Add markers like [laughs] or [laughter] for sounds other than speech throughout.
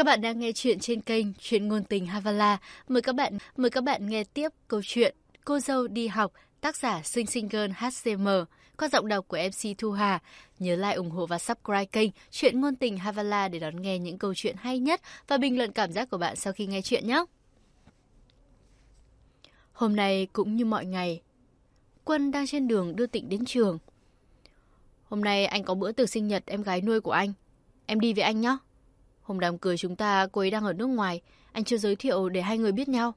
Các bạn đang nghe chuyện trên kênh Chuyện ngôn tình Havala. Mời các bạn mời các bạn nghe tiếp câu chuyện Cô dâu đi học, tác giả Sinh Sinh Girl HCM qua giọng đọc của MC Thu Hà. Nhớ like ủng hộ và subscribe kênh Chuyện ngôn tình Havala để đón nghe những câu chuyện hay nhất và bình luận cảm giác của bạn sau khi nghe chuyện nhé. Hôm nay cũng như mọi ngày, Quân đang trên đường đưa Tịnh đến trường. Hôm nay anh có bữa tiệc sinh nhật em gái nuôi của anh. Em đi với anh nhé. Hôm đám cưới chúng ta cô ấy đang ở nước ngoài, anh chưa giới thiệu để hai người biết nhau.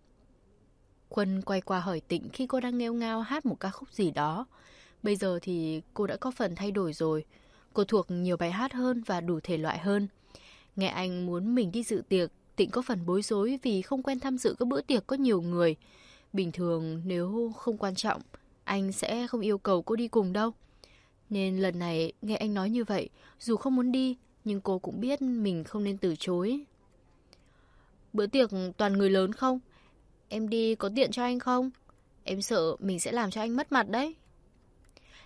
Quân quay qua hỏi Tịnh khi cô đang nghêu ngao hát một ca khúc gì đó. Bây giờ thì cô đã có phần thay đổi rồi. Cô thuộc nhiều bài hát hơn và đủ thể loại hơn. Nghe anh muốn mình đi dự tiệc, Tịnh có phần bối rối vì không quen tham dự các bữa tiệc có nhiều người. Bình thường nếu không quan trọng, anh sẽ không yêu cầu cô đi cùng đâu. Nên lần này nghe anh nói như vậy, dù không muốn đi, nhưng cô cũng biết mình không nên từ chối. Bữa tiệc toàn người lớn không? Em đi có tiện cho anh không? Em sợ mình sẽ làm cho anh mất mặt đấy.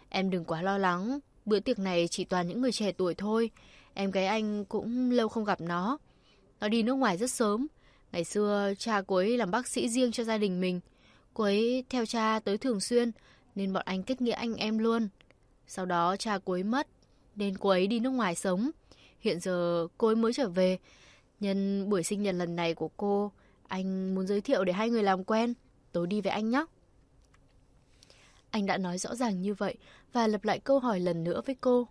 Em đừng quá lo lắng, bữa tiệc này chỉ toàn những người trẻ tuổi thôi. Em gái anh cũng lâu không gặp nó. Nó đi nước ngoài rất sớm. Ngày xưa cha cô ấy làm bác sĩ riêng cho gia đình mình. Cô ấy theo cha tới thường xuyên nên bọn anh kết nghĩa anh em luôn. Sau đó cha cô ấy mất nên cô ấy đi nước ngoài sống. Hiện giờ cô ấy mới trở về. Nhân buổi sinh nhật lần này của cô, anh muốn giới thiệu để hai người làm quen. Tối đi với anh nhé. Anh đã nói rõ ràng như vậy và lặp lại câu hỏi lần nữa với cô.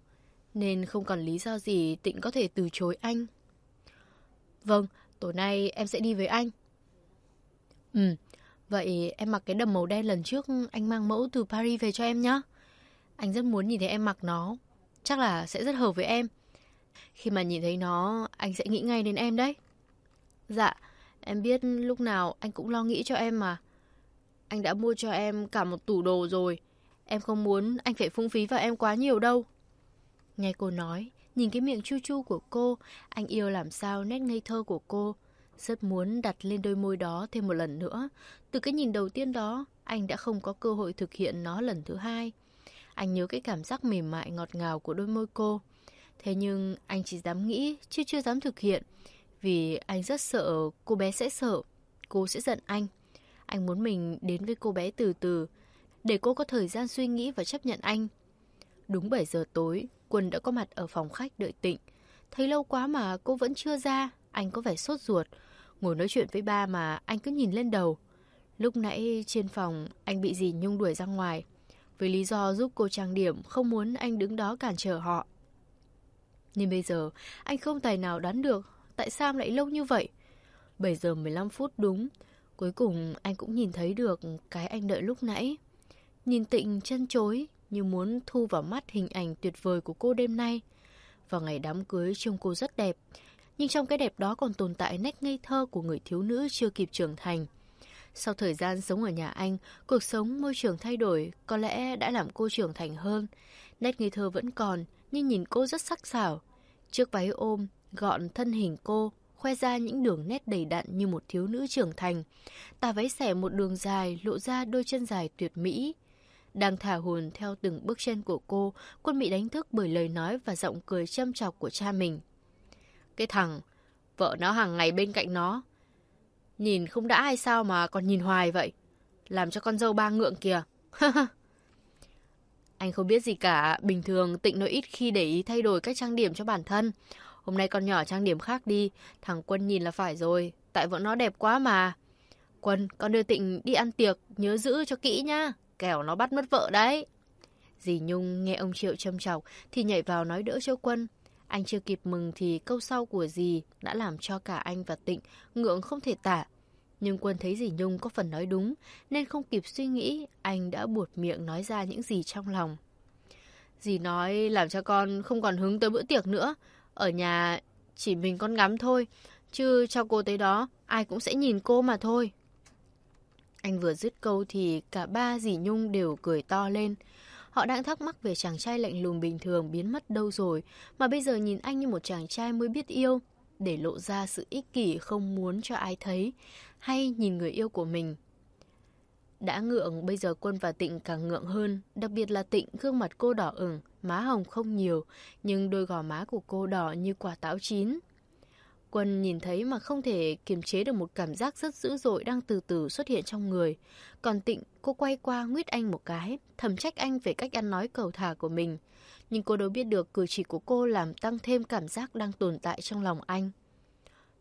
Nên không còn lý do gì Tịnh có thể từ chối anh. Vâng, tối nay em sẽ đi với anh. Ừ, vậy em mặc cái đầm màu đen lần trước anh mang mẫu từ Paris về cho em nhé. Anh rất muốn nhìn thấy em mặc nó. Chắc là sẽ rất hợp với em. Khi mà nhìn thấy nó, anh sẽ nghĩ ngay đến em đấy. Dạ, em biết lúc nào anh cũng lo nghĩ cho em mà. Anh đã mua cho em cả một tủ đồ rồi. Em không muốn anh phải phung phí vào em quá nhiều đâu. Nghe cô nói, nhìn cái miệng chu chu của cô, anh yêu làm sao nét ngây thơ của cô. Rất muốn đặt lên đôi môi đó thêm một lần nữa. Từ cái nhìn đầu tiên đó, anh đã không có cơ hội thực hiện nó lần thứ hai. Anh nhớ cái cảm giác mềm mại ngọt ngào của đôi môi cô. Thế nhưng anh chỉ dám nghĩ chứ chưa dám thực hiện. Vì anh rất sợ cô bé sẽ sợ, Cô sẽ giận anh. Anh muốn mình đến với cô bé từ từ, Để cô có thời gian suy nghĩ và chấp nhận anh. Đúng 7 giờ tối, Quân đã có mặt ở phòng khách đợi tịnh. Thấy lâu quá mà cô vẫn chưa ra, Anh có vẻ sốt ruột. Ngồi nói chuyện với ba mà anh cứ nhìn lên đầu. Lúc nãy trên phòng, Anh bị dì Nhung đuổi ra ngoài. Với lý do giúp cô trang điểm, Không muốn anh đứng đó cản trở họ nhưng bây giờ, anh không tài nào đoán được tại sao lại lâu như vậy. 7 giờ 15 phút đúng, cuối cùng anh cũng nhìn thấy được cái anh đợi lúc nãy. Nhìn tịnh chân chối như muốn thu vào mắt hình ảnh tuyệt vời của cô đêm nay. Vào ngày đám cưới trông cô rất đẹp, nhưng trong cái đẹp đó còn tồn tại nét ngây thơ của người thiếu nữ chưa kịp trưởng thành. Sau thời gian sống ở nhà anh, cuộc sống môi trường thay đổi có lẽ đã làm cô trưởng thành hơn. Nét ngây thơ vẫn còn, nhưng nhìn cô rất sắc sảo. Chiếc váy ôm, gọn thân hình cô, khoe ra những đường nét đầy đặn như một thiếu nữ trưởng thành. Tà váy xẻ một đường dài, lộ ra đôi chân dài tuyệt mỹ. Đang thả hồn theo từng bước chân của cô, quân bị đánh thức bởi lời nói và giọng cười châm chọc của cha mình. Cái thằng, vợ nó hàng ngày bên cạnh nó. Nhìn không đã hay sao mà còn nhìn hoài vậy? Làm cho con dâu ba ngượng kìa. [laughs] Anh không biết gì cả, bình thường Tịnh nó ít khi để ý thay đổi cách trang điểm cho bản thân. Hôm nay con nhỏ trang điểm khác đi, thằng Quân nhìn là phải rồi, tại vợ nó đẹp quá mà. Quân, con đưa Tịnh đi ăn tiệc, nhớ giữ cho kỹ nhá, kẻo nó bắt mất vợ đấy. Dì Nhung nghe ông Triệu châm chọc thì nhảy vào nói đỡ cho Quân. Anh chưa kịp mừng thì câu sau của dì đã làm cho cả anh và Tịnh ngượng không thể tả. Nhưng Quân thấy dì Nhung có phần nói đúng, nên không kịp suy nghĩ, anh đã buột miệng nói ra những gì trong lòng. Dì nói làm cho con không còn hứng tới bữa tiệc nữa, ở nhà chỉ mình con ngắm thôi, chứ cho cô tới đó, ai cũng sẽ nhìn cô mà thôi. Anh vừa dứt câu thì cả ba dì Nhung đều cười to lên. Họ đang thắc mắc về chàng trai lạnh lùng bình thường biến mất đâu rồi, mà bây giờ nhìn anh như một chàng trai mới biết yêu để lộ ra sự ích kỷ không muốn cho ai thấy, hay nhìn người yêu của mình. Đã ngượng, bây giờ Quân và Tịnh càng ngượng hơn, đặc biệt là Tịnh gương mặt cô đỏ ửng, má hồng không nhiều, nhưng đôi gò má của cô đỏ như quả táo chín. Quân nhìn thấy mà không thể kiềm chế được một cảm giác rất dữ dội đang từ từ xuất hiện trong người. Còn Tịnh, cô quay qua nguyết anh một cái, thầm trách anh về cách ăn nói cầu thả của mình. Nhưng cô đâu biết được cử chỉ của cô làm tăng thêm cảm giác đang tồn tại trong lòng anh.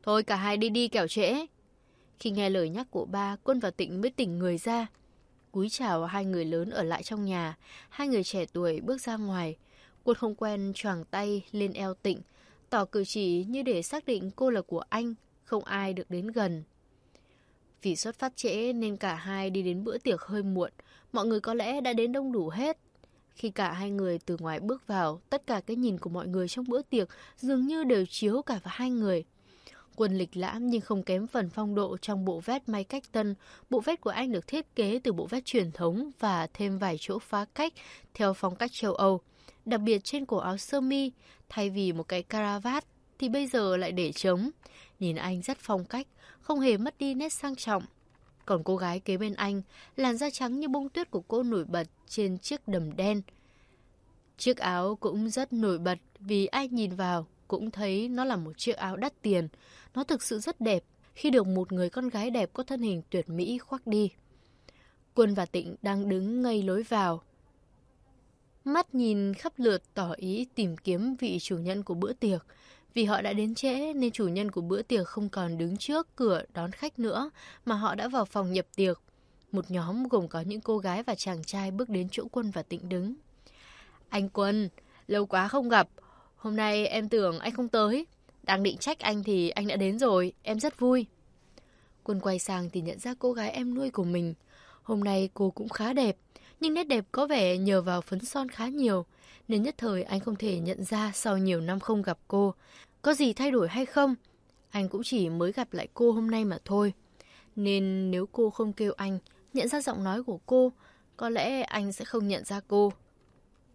Thôi cả hai đi đi kẻo trễ. Khi nghe lời nhắc của ba, Quân và Tịnh mới tỉnh người ra. Cúi chào hai người lớn ở lại trong nhà, hai người trẻ tuổi bước ra ngoài. Quân không quen choàng tay lên eo Tịnh, tỏ cử chỉ như để xác định cô là của anh, không ai được đến gần. Vì xuất phát trễ nên cả hai đi đến bữa tiệc hơi muộn, mọi người có lẽ đã đến đông đủ hết. Khi cả hai người từ ngoài bước vào, tất cả cái nhìn của mọi người trong bữa tiệc dường như đều chiếu cả vào hai người. Quân lịch lãm nhưng không kém phần phong độ trong bộ vest may cách tân. Bộ vest của anh được thiết kế từ bộ vest truyền thống và thêm vài chỗ phá cách theo phong cách châu Âu. Đặc biệt trên cổ áo sơ mi, thay vì một cái caravat thì bây giờ lại để trống. Nhìn anh rất phong cách, không hề mất đi nét sang trọng. Còn cô gái kế bên anh, làn da trắng như bông tuyết của cô nổi bật trên chiếc đầm đen. Chiếc áo cũng rất nổi bật vì ai nhìn vào cũng thấy nó là một chiếc áo đắt tiền. Nó thực sự rất đẹp khi được một người con gái đẹp có thân hình tuyệt mỹ khoác đi. Quân và Tịnh đang đứng ngay lối vào. Mắt nhìn khắp lượt tỏ ý tìm kiếm vị chủ nhân của bữa tiệc. Vì họ đã đến trễ nên chủ nhân của bữa tiệc không còn đứng trước cửa đón khách nữa mà họ đã vào phòng nhập tiệc. Một nhóm gồm có những cô gái và chàng trai bước đến chỗ Quân và Tịnh đứng. Anh Quân, lâu quá không gặp. Hôm nay em tưởng anh không tới. Đang định trách anh thì anh đã đến rồi, em rất vui. Quân quay sang thì nhận ra cô gái em nuôi của mình. Hôm nay cô cũng khá đẹp, nhưng nét đẹp có vẻ nhờ vào phấn son khá nhiều, nên nhất thời anh không thể nhận ra sau nhiều năm không gặp cô. Có gì thay đổi hay không? Anh cũng chỉ mới gặp lại cô hôm nay mà thôi. Nên nếu cô không kêu anh, nhận ra giọng nói của cô, có lẽ anh sẽ không nhận ra cô.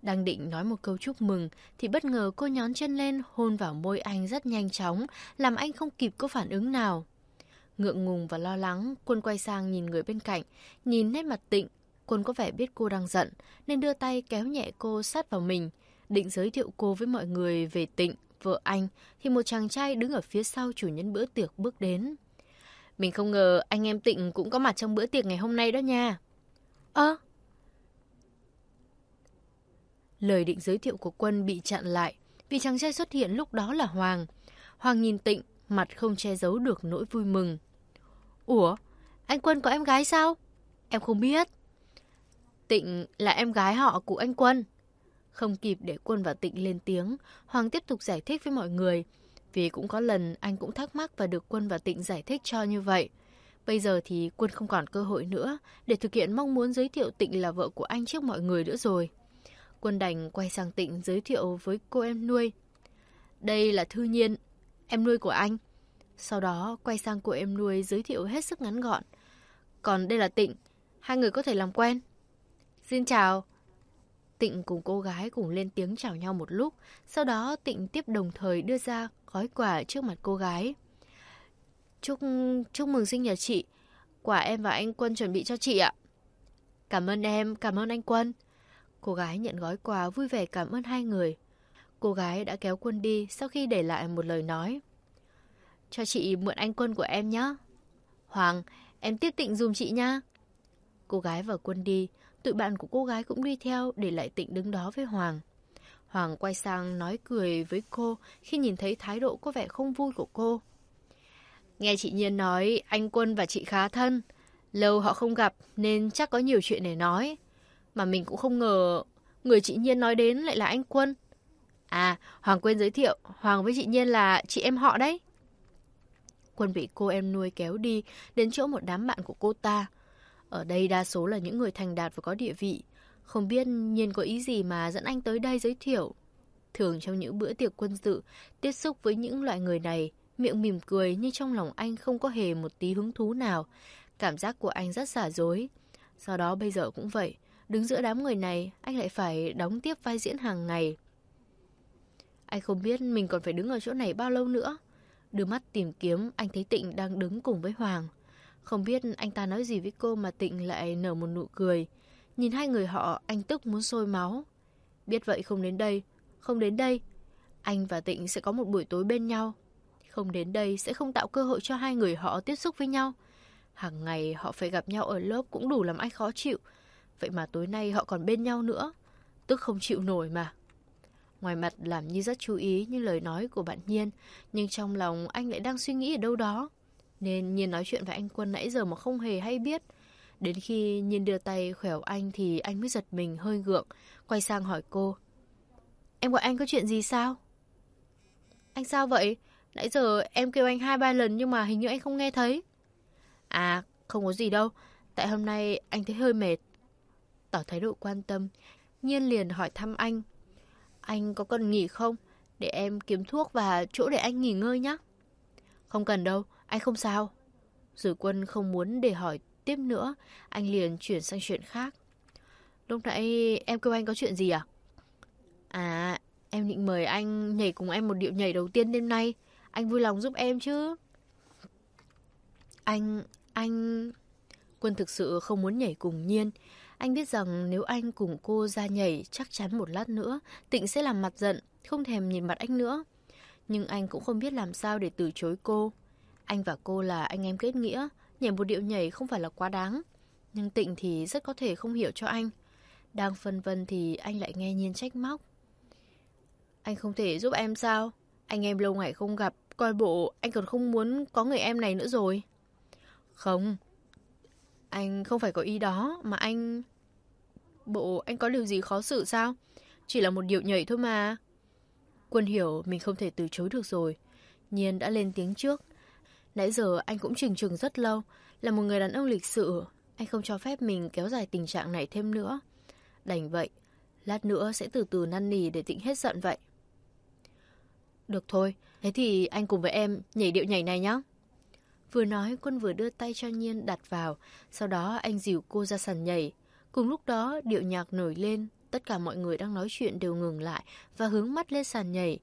Đang định nói một câu chúc mừng thì bất ngờ cô nhón chân lên hôn vào môi anh rất nhanh chóng, làm anh không kịp có phản ứng nào. Ngượng ngùng và lo lắng, Quân quay sang nhìn người bên cạnh, nhìn nét mặt tịnh. Quân có vẻ biết cô đang giận, nên đưa tay kéo nhẹ cô sát vào mình, định giới thiệu cô với mọi người về tịnh, vợ anh, thì một chàng trai đứng ở phía sau chủ nhân bữa tiệc bước đến. Mình không ngờ anh em tịnh cũng có mặt trong bữa tiệc ngày hôm nay đó nha. Ơ, Lời định giới thiệu của quân bị chặn lại, vì chàng trai xuất hiện lúc đó là Hoàng. Hoàng nhìn tịnh, mặt không che giấu được nỗi vui mừng. Ủa, anh Quân có em gái sao? Em không biết. Tịnh là em gái họ của anh Quân. Không kịp để Quân và Tịnh lên tiếng, Hoàng tiếp tục giải thích với mọi người. Vì cũng có lần anh cũng thắc mắc và được Quân và Tịnh giải thích cho như vậy. Bây giờ thì Quân không còn cơ hội nữa để thực hiện mong muốn giới thiệu Tịnh là vợ của anh trước mọi người nữa rồi. Quân đành quay sang Tịnh giới thiệu với cô em nuôi. Đây là Thư Nhiên, em nuôi của anh. Sau đó quay sang cô em nuôi giới thiệu hết sức ngắn gọn. Còn đây là Tịnh, hai người có thể làm quen. Xin chào. Tịnh cùng cô gái cùng lên tiếng chào nhau một lúc, sau đó Tịnh tiếp đồng thời đưa ra gói quà trước mặt cô gái. Chúc chúc mừng sinh nhật chị, quà em và anh Quân chuẩn bị cho chị ạ. Cảm ơn em, cảm ơn anh Quân. Cô gái nhận gói quà vui vẻ cảm ơn hai người. Cô gái đã kéo quân đi sau khi để lại một lời nói. Cho chị mượn anh quân của em nhé. Hoàng, em tiếp tịnh dùm chị nha. Cô gái và quân đi, tụi bạn của cô gái cũng đi theo để lại tịnh đứng đó với Hoàng. Hoàng quay sang nói cười với cô khi nhìn thấy thái độ có vẻ không vui của cô. Nghe chị Nhiên nói anh Quân và chị khá thân. Lâu họ không gặp nên chắc có nhiều chuyện để nói. Mà mình cũng không ngờ người chị Nhiên nói đến lại là anh Quân. À, Hoàng quên giới thiệu, Hoàng với chị Nhiên là chị em họ đấy. Quân bị cô em nuôi kéo đi đến chỗ một đám bạn của cô ta. Ở đây đa số là những người thành đạt và có địa vị. Không biết Nhiên có ý gì mà dẫn anh tới đây giới thiệu. Thường trong những bữa tiệc quân sự, tiếp xúc với những loại người này, miệng mỉm cười nhưng trong lòng anh không có hề một tí hứng thú nào. Cảm giác của anh rất giả dối. Sau đó bây giờ cũng vậy. Đứng giữa đám người này, anh lại phải đóng tiếp vai diễn hàng ngày. Anh không biết mình còn phải đứng ở chỗ này bao lâu nữa. Đưa mắt tìm kiếm, anh thấy Tịnh đang đứng cùng với Hoàng. Không biết anh ta nói gì với cô mà Tịnh lại nở một nụ cười. Nhìn hai người họ, anh tức muốn sôi máu. Biết vậy không đến đây, không đến đây. Anh và Tịnh sẽ có một buổi tối bên nhau. Không đến đây sẽ không tạo cơ hội cho hai người họ tiếp xúc với nhau. Hàng ngày họ phải gặp nhau ở lớp cũng đủ làm anh khó chịu. Vậy mà tối nay họ còn bên nhau nữa. Tức không chịu nổi mà. Ngoài mặt làm như rất chú ý như lời nói của bạn Nhiên, nhưng trong lòng anh lại đang suy nghĩ ở đâu đó. Nên Nhiên nói chuyện với anh Quân nãy giờ mà không hề hay biết. Đến khi Nhiên đưa tay khỏeo anh thì anh mới giật mình hơi gượng, quay sang hỏi cô. Em gọi anh có chuyện gì sao? Anh sao vậy? Nãy giờ em kêu anh hai ba lần nhưng mà hình như anh không nghe thấy. À, không có gì đâu. Tại hôm nay anh thấy hơi mệt. Tỏ thái độ quan tâm, Nhiên liền hỏi thăm anh. Anh có cần nghỉ không? Để em kiếm thuốc và chỗ để anh nghỉ ngơi nhé. Không cần đâu, anh không sao. Rồi quân không muốn để hỏi tiếp nữa, anh liền chuyển sang chuyện khác. Lúc nãy em kêu anh có chuyện gì à? À, em định mời anh nhảy cùng em một điệu nhảy đầu tiên đêm nay. Anh vui lòng giúp em chứ. Anh, anh... Quân thực sự không muốn nhảy cùng Nhiên. Anh biết rằng nếu anh cùng cô ra nhảy, chắc chắn một lát nữa, Tịnh sẽ làm mặt giận, không thèm nhìn mặt anh nữa. Nhưng anh cũng không biết làm sao để từ chối cô. Anh và cô là anh em kết nghĩa, nhảy một điệu nhảy không phải là quá đáng. Nhưng Tịnh thì rất có thể không hiểu cho anh. Đang phân vân thì anh lại nghe Nhiên trách móc. Anh không thể giúp em sao? Anh em lâu ngày không gặp, coi bộ anh còn không muốn có người em này nữa rồi. Không, anh không phải có ý đó, mà anh... Bộ anh có điều gì khó xử sao? Chỉ là một điệu nhảy thôi mà. Quân hiểu mình không thể từ chối được rồi. Nhiên đã lên tiếng trước. Nãy giờ anh cũng chừng chừng rất lâu. Là một người đàn ông lịch sự, anh không cho phép mình kéo dài tình trạng này thêm nữa. Đành vậy, lát nữa sẽ từ từ năn nỉ để tịnh hết giận vậy. Được thôi, thế thì anh cùng với em nhảy điệu nhảy này nhé. Vừa nói quân vừa đưa tay cho Nhiên đặt vào, sau đó anh dìu cô ra sàn nhảy. Cùng lúc đó điệu nhạc nổi lên, tất cả mọi người đang nói chuyện đều ngừng lại và hướng mắt lên sàn nhảy.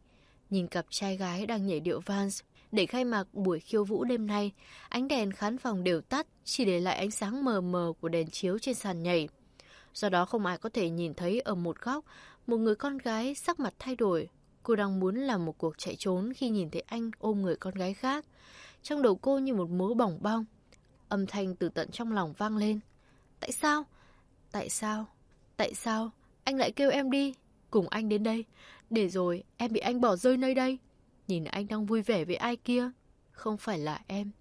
Nhìn cặp trai gái đang nhảy điệu Vans để khai mạc buổi khiêu vũ đêm nay, ánh đèn khán phòng đều tắt, chỉ để lại ánh sáng mờ mờ của đèn chiếu trên sàn nhảy. Do đó không ai có thể nhìn thấy ở một góc, một người con gái sắc mặt thay đổi. Cô đang muốn làm một cuộc chạy trốn khi nhìn thấy anh ôm người con gái khác. Trong đầu cô như một mớ bỏng bong. Âm thanh từ tận trong lòng vang lên. Tại sao? Tại sao? Tại sao? Anh lại kêu em đi. Cùng anh đến đây. Để rồi em bị anh bỏ rơi nơi đây. Nhìn anh đang vui vẻ với ai kia. Không phải là em.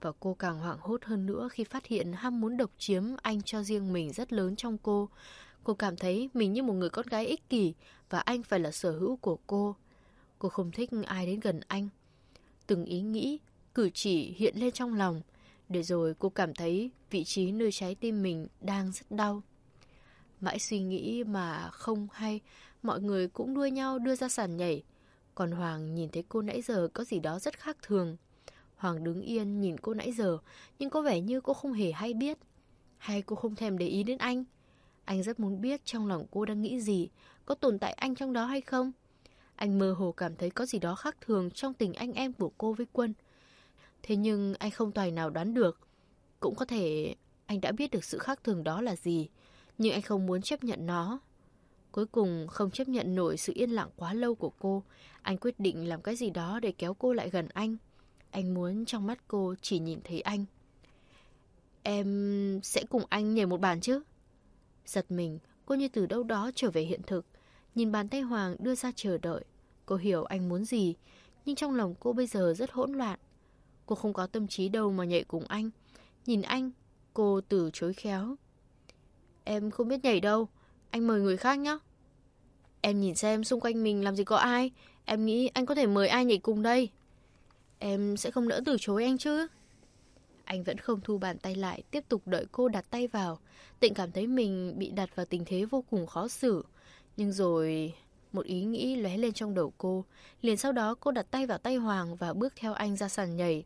Và cô càng hoảng hốt hơn nữa khi phát hiện ham muốn độc chiếm anh cho riêng mình rất lớn trong cô. Cô cảm thấy mình như một người con gái ích kỷ và anh phải là sở hữu của cô. Cô không thích ai đến gần anh. Từng ý nghĩ, cử chỉ hiện lên trong lòng, để rồi cô cảm thấy vị trí nơi trái tim mình đang rất đau. Mãi suy nghĩ mà không hay, mọi người cũng đua nhau đưa ra sàn nhảy. Còn Hoàng nhìn thấy cô nãy giờ có gì đó rất khác thường. Hoàng đứng yên nhìn cô nãy giờ, nhưng có vẻ như cô không hề hay biết. Hay cô không thèm để ý đến anh? Anh rất muốn biết trong lòng cô đang nghĩ gì, có tồn tại anh trong đó hay không? Anh mơ hồ cảm thấy có gì đó khác thường trong tình anh em của cô với Quân. Thế nhưng anh không tài nào đoán được. Cũng có thể anh đã biết được sự khác thường đó là gì, nhưng anh không muốn chấp nhận nó. Cuối cùng không chấp nhận nổi sự yên lặng quá lâu của cô, anh quyết định làm cái gì đó để kéo cô lại gần anh. Anh muốn trong mắt cô chỉ nhìn thấy anh. Em sẽ cùng anh nhảy một bàn chứ? Giật mình, cô như từ đâu đó trở về hiện thực. Nhìn bàn tay Hoàng đưa ra chờ đợi. Cô hiểu anh muốn gì, nhưng trong lòng cô bây giờ rất hỗn loạn. Cô không có tâm trí đâu mà nhảy cùng anh. Nhìn anh, cô từ chối khéo. Em không biết nhảy đâu, anh mời người khác nhé. Em nhìn xem xung quanh mình làm gì có ai, em nghĩ anh có thể mời ai nhảy cùng đây. Em sẽ không nỡ từ chối anh chứ. Anh vẫn không thu bàn tay lại, tiếp tục đợi cô đặt tay vào. Tịnh cảm thấy mình bị đặt vào tình thế vô cùng khó xử. Nhưng rồi một ý nghĩ lóe lên trong đầu cô. Liền sau đó cô đặt tay vào tay Hoàng và bước theo anh ra sàn nhảy.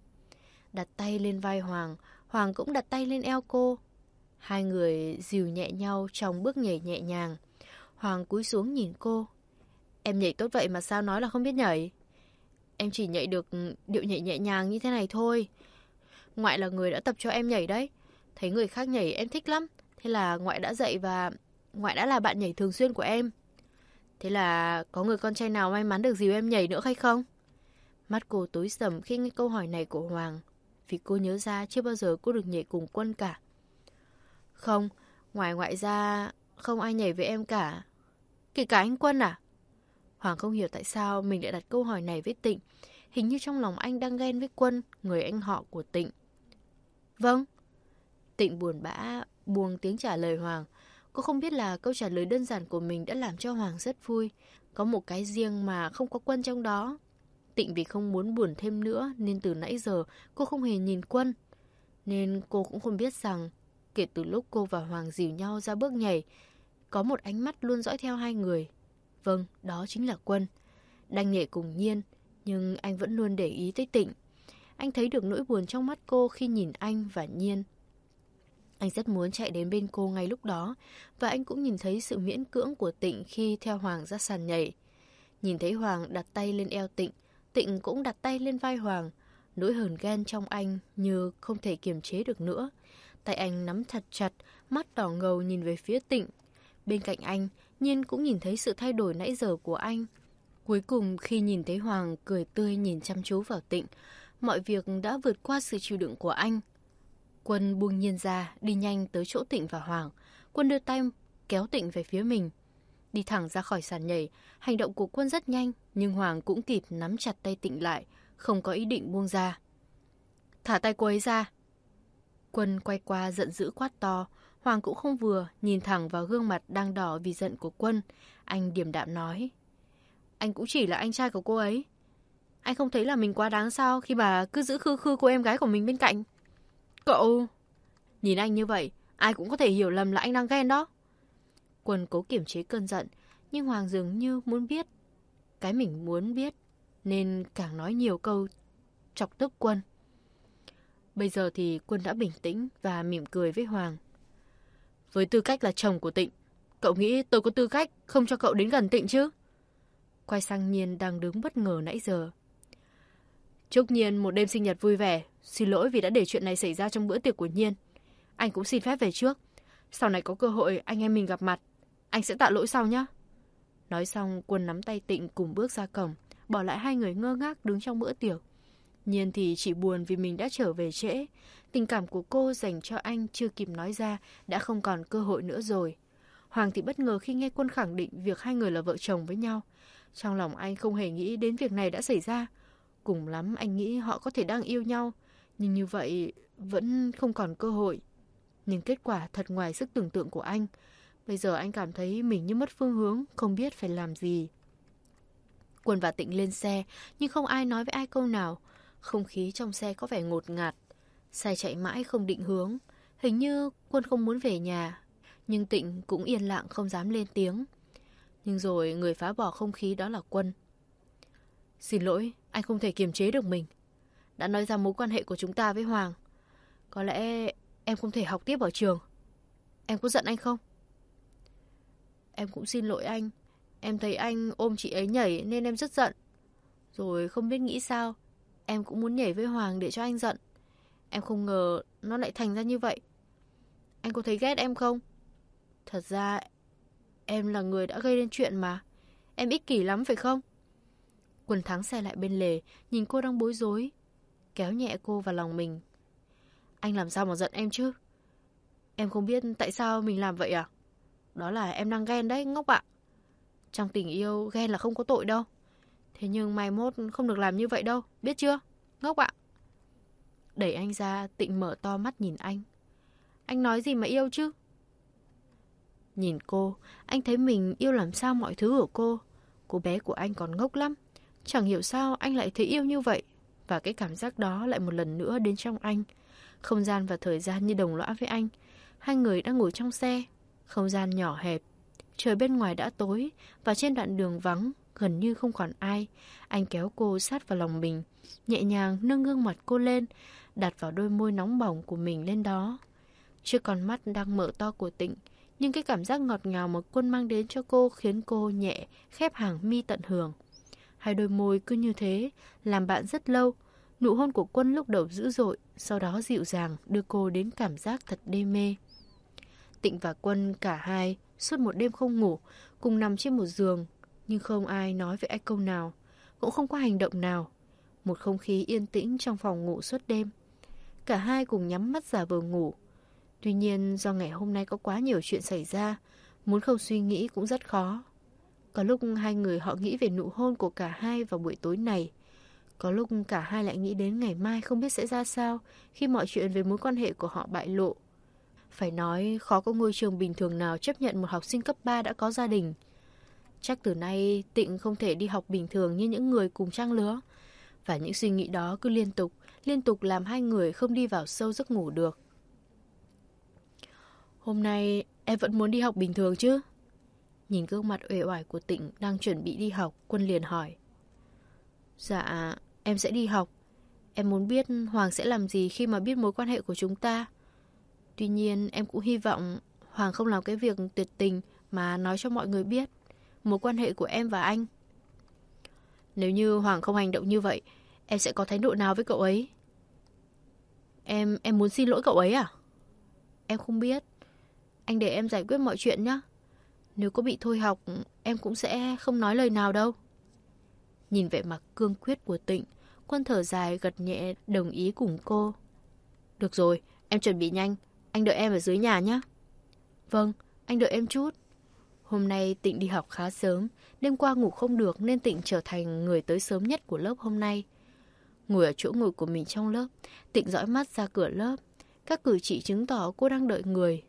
Đặt tay lên vai Hoàng, Hoàng cũng đặt tay lên eo cô. Hai người dìu nhẹ nhau trong bước nhảy nhẹ nhàng. Hoàng cúi xuống nhìn cô. Em nhảy tốt vậy mà sao nói là không biết nhảy? Em chỉ nhảy được điệu nhảy nhẹ nhàng như thế này thôi. Ngoại là người đã tập cho em nhảy đấy. Thấy người khác nhảy em thích lắm. Thế là ngoại đã dạy và ngoại đã là bạn nhảy thường xuyên của em. Thế là có người con trai nào may mắn được dìu em nhảy nữa hay không? Mắt cô tối sầm khi nghe câu hỏi này của Hoàng. Vì cô nhớ ra chưa bao giờ cô được nhảy cùng quân cả. Không, ngoài ngoại ra không ai nhảy với em cả. Kể cả anh Quân à? Hoàng không hiểu tại sao mình lại đặt câu hỏi này với Tịnh. Hình như trong lòng anh đang ghen với Quân, người anh họ của Tịnh. Vâng. Tịnh buồn bã, buông tiếng trả lời Hoàng. Cô không biết là câu trả lời đơn giản của mình đã làm cho Hoàng rất vui. Có một cái riêng mà không có Quân trong đó. Tịnh vì không muốn buồn thêm nữa nên từ nãy giờ cô không hề nhìn Quân. Nên cô cũng không biết rằng kể từ lúc cô và Hoàng dìu nhau ra bước nhảy, có một ánh mắt luôn dõi theo hai người. Vâng, đó chính là Quân. Đang nhảy cùng Nhiên, nhưng anh vẫn luôn để ý tới Tịnh. Anh thấy được nỗi buồn trong mắt cô khi nhìn anh và Nhiên. Anh rất muốn chạy đến bên cô ngay lúc đó, và anh cũng nhìn thấy sự miễn cưỡng của Tịnh khi theo Hoàng ra sàn nhảy. Nhìn thấy Hoàng đặt tay lên eo Tịnh, Tịnh cũng đặt tay lên vai Hoàng. Nỗi hờn ghen trong anh như không thể kiềm chế được nữa. Tay anh nắm thật chặt, mắt đỏ ngầu nhìn về phía Tịnh. Bên cạnh anh, Nhiên cũng nhìn thấy sự thay đổi nãy giờ của anh. Cuối cùng khi nhìn thấy Hoàng cười tươi nhìn chăm chú vào Tịnh, mọi việc đã vượt qua sự chịu đựng của anh. Quân buông Nhiên ra, đi nhanh tới chỗ Tịnh và Hoàng. Quân đưa tay kéo Tịnh về phía mình. Đi thẳng ra khỏi sàn nhảy, hành động của Quân rất nhanh, nhưng Hoàng cũng kịp nắm chặt tay Tịnh lại, không có ý định buông ra. Thả tay cô ấy ra. Quân quay qua giận dữ quát to, Hoàng cũng không vừa, nhìn thẳng vào gương mặt đang đỏ vì giận của Quân. Anh điềm đạm nói. Anh cũng chỉ là anh trai của cô ấy. Anh không thấy là mình quá đáng sao khi bà cứ giữ khư khư cô em gái của mình bên cạnh. Cậu... Nhìn anh như vậy, ai cũng có thể hiểu lầm là anh đang ghen đó. Quân cố kiểm chế cơn giận, nhưng Hoàng dường như muốn biết cái mình muốn biết, nên càng nói nhiều câu chọc tức Quân. Bây giờ thì Quân đã bình tĩnh và mỉm cười với Hoàng. Với tư cách là chồng của Tịnh, cậu nghĩ tôi có tư cách không cho cậu đến gần Tịnh chứ? Quay sang Nhiên đang đứng bất ngờ nãy giờ. Chúc Nhiên một đêm sinh nhật vui vẻ. Xin lỗi vì đã để chuyện này xảy ra trong bữa tiệc của Nhiên. Anh cũng xin phép về trước. Sau này có cơ hội anh em mình gặp mặt. Anh sẽ tạ lỗi sau nhé. Nói xong, Quân nắm tay Tịnh cùng bước ra cổng, bỏ lại hai người ngơ ngác đứng trong bữa tiệc. Nhiên thì chỉ buồn vì mình đã trở về trễ. Tình cảm của cô dành cho anh chưa kịp nói ra đã không còn cơ hội nữa rồi. Hoàng thì bất ngờ khi nghe Quân khẳng định việc hai người là vợ chồng với nhau. Trong lòng anh không hề nghĩ đến việc này đã xảy ra. Cùng lắm anh nghĩ họ có thể đang yêu nhau. Nhưng như vậy vẫn không còn cơ hội. Nhưng kết quả thật ngoài sức tưởng tượng của anh. Bây giờ anh cảm thấy mình như mất phương hướng, không biết phải làm gì. Quân và Tịnh lên xe, nhưng không ai nói với ai câu nào. Không khí trong xe có vẻ ngột ngạt. Xe chạy mãi không định hướng. Hình như Quân không muốn về nhà. Nhưng Tịnh cũng yên lặng không dám lên tiếng. Nhưng rồi người phá bỏ không khí đó là Quân. Xin lỗi, anh không thể kiềm chế được mình. Đã nói ra mối quan hệ của chúng ta với Hoàng. Có lẽ em không thể học tiếp ở trường. Em có giận anh không? Em cũng xin lỗi anh. Em thấy anh ôm chị ấy nhảy nên em rất giận. Rồi không biết nghĩ sao. Em cũng muốn nhảy với Hoàng để cho anh giận. Em không ngờ nó lại thành ra như vậy. Anh có thấy ghét em không? Thật ra em là người đã gây nên chuyện mà. Em ích kỷ lắm phải không? Quần thắng xe lại bên lề, nhìn cô đang bối rối. Kéo nhẹ cô vào lòng mình. Anh làm sao mà giận em chứ? Em không biết tại sao mình làm vậy à? Đó là em đang ghen đấy, ngốc ạ. Trong tình yêu, ghen là không có tội đâu. Thế nhưng mai mốt không được làm như vậy đâu, biết chưa? Ngốc ạ. Đẩy anh ra, tịnh mở to mắt nhìn anh. Anh nói gì mà yêu chứ? Nhìn cô, anh thấy mình yêu làm sao mọi thứ ở cô. Cô bé của anh còn ngốc lắm. Chẳng hiểu sao anh lại thấy yêu như vậy. Và cái cảm giác đó lại một lần nữa đến trong anh. Không gian và thời gian như đồng lõa với anh. Hai người đang ngồi trong xe. Không gian nhỏ hẹp. Trời bên ngoài đã tối và trên đoạn đường vắng gần như không còn ai. Anh kéo cô sát vào lòng mình, nhẹ nhàng nâng gương mặt cô lên, đặt vào đôi môi nóng bỏng của mình lên đó. Trước con mắt đang mở to của tịnh, nhưng cái cảm giác ngọt ngào mà quân mang đến cho cô khiến cô nhẹ, khép hàng mi tận hưởng. Hai đôi môi cứ như thế, làm bạn rất lâu. Nụ hôn của quân lúc đầu dữ dội, sau đó dịu dàng đưa cô đến cảm giác thật đê mê. Tịnh và Quân cả hai suốt một đêm không ngủ, cùng nằm trên một giường, nhưng không ai nói với ai câu nào, cũng không có hành động nào. Một không khí yên tĩnh trong phòng ngủ suốt đêm. Cả hai cùng nhắm mắt giả vờ ngủ. Tuy nhiên do ngày hôm nay có quá nhiều chuyện xảy ra, muốn không suy nghĩ cũng rất khó. Có lúc hai người họ nghĩ về nụ hôn của cả hai vào buổi tối này. Có lúc cả hai lại nghĩ đến ngày mai không biết sẽ ra sao khi mọi chuyện về mối quan hệ của họ bại lộ. Phải nói khó có ngôi trường bình thường nào chấp nhận một học sinh cấp 3 đã có gia đình. Chắc từ nay Tịnh không thể đi học bình thường như những người cùng trang lứa. Và những suy nghĩ đó cứ liên tục, liên tục làm hai người không đi vào sâu giấc ngủ được. Hôm nay em vẫn muốn đi học bình thường chứ? Nhìn gương mặt uể oải của Tịnh đang chuẩn bị đi học, Quân liền hỏi. Dạ, em sẽ đi học. Em muốn biết Hoàng sẽ làm gì khi mà biết mối quan hệ của chúng ta. Tuy nhiên, em cũng hy vọng Hoàng không làm cái việc tuyệt tình mà nói cho mọi người biết mối quan hệ của em và anh. Nếu như Hoàng không hành động như vậy, em sẽ có thái độ nào với cậu ấy? Em, em muốn xin lỗi cậu ấy à? Em không biết. Anh để em giải quyết mọi chuyện nhé. Nếu có bị thôi học, em cũng sẽ không nói lời nào đâu. Nhìn vẻ mặt cương quyết của Tịnh, quân thở dài gật nhẹ đồng ý cùng cô. Được rồi, em chuẩn bị nhanh. Anh đợi em ở dưới nhà nhé. Vâng, anh đợi em chút. Hôm nay Tịnh đi học khá sớm, đêm qua ngủ không được nên Tịnh trở thành người tới sớm nhất của lớp hôm nay. Ngồi ở chỗ ngồi của mình trong lớp, Tịnh dõi mắt ra cửa lớp. Các cử chỉ chứng tỏ cô đang đợi người.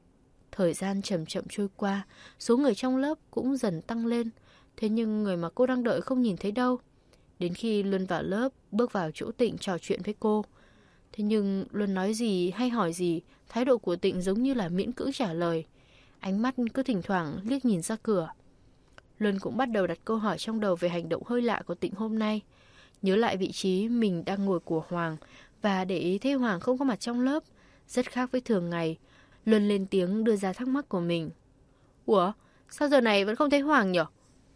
Thời gian chậm chậm trôi qua, số người trong lớp cũng dần tăng lên. Thế nhưng người mà cô đang đợi không nhìn thấy đâu. Đến khi Luân vào lớp, bước vào chỗ Tịnh trò chuyện với cô. Thế nhưng Luân nói gì hay hỏi gì, thái độ của Tịnh giống như là miễn cưỡng trả lời. Ánh mắt cứ thỉnh thoảng liếc nhìn ra cửa. Luân cũng bắt đầu đặt câu hỏi trong đầu về hành động hơi lạ của Tịnh hôm nay. Nhớ lại vị trí mình đang ngồi của Hoàng và để ý thấy Hoàng không có mặt trong lớp. Rất khác với thường ngày. Luân lên tiếng đưa ra thắc mắc của mình. Ủa, sao giờ này vẫn không thấy Hoàng nhỉ?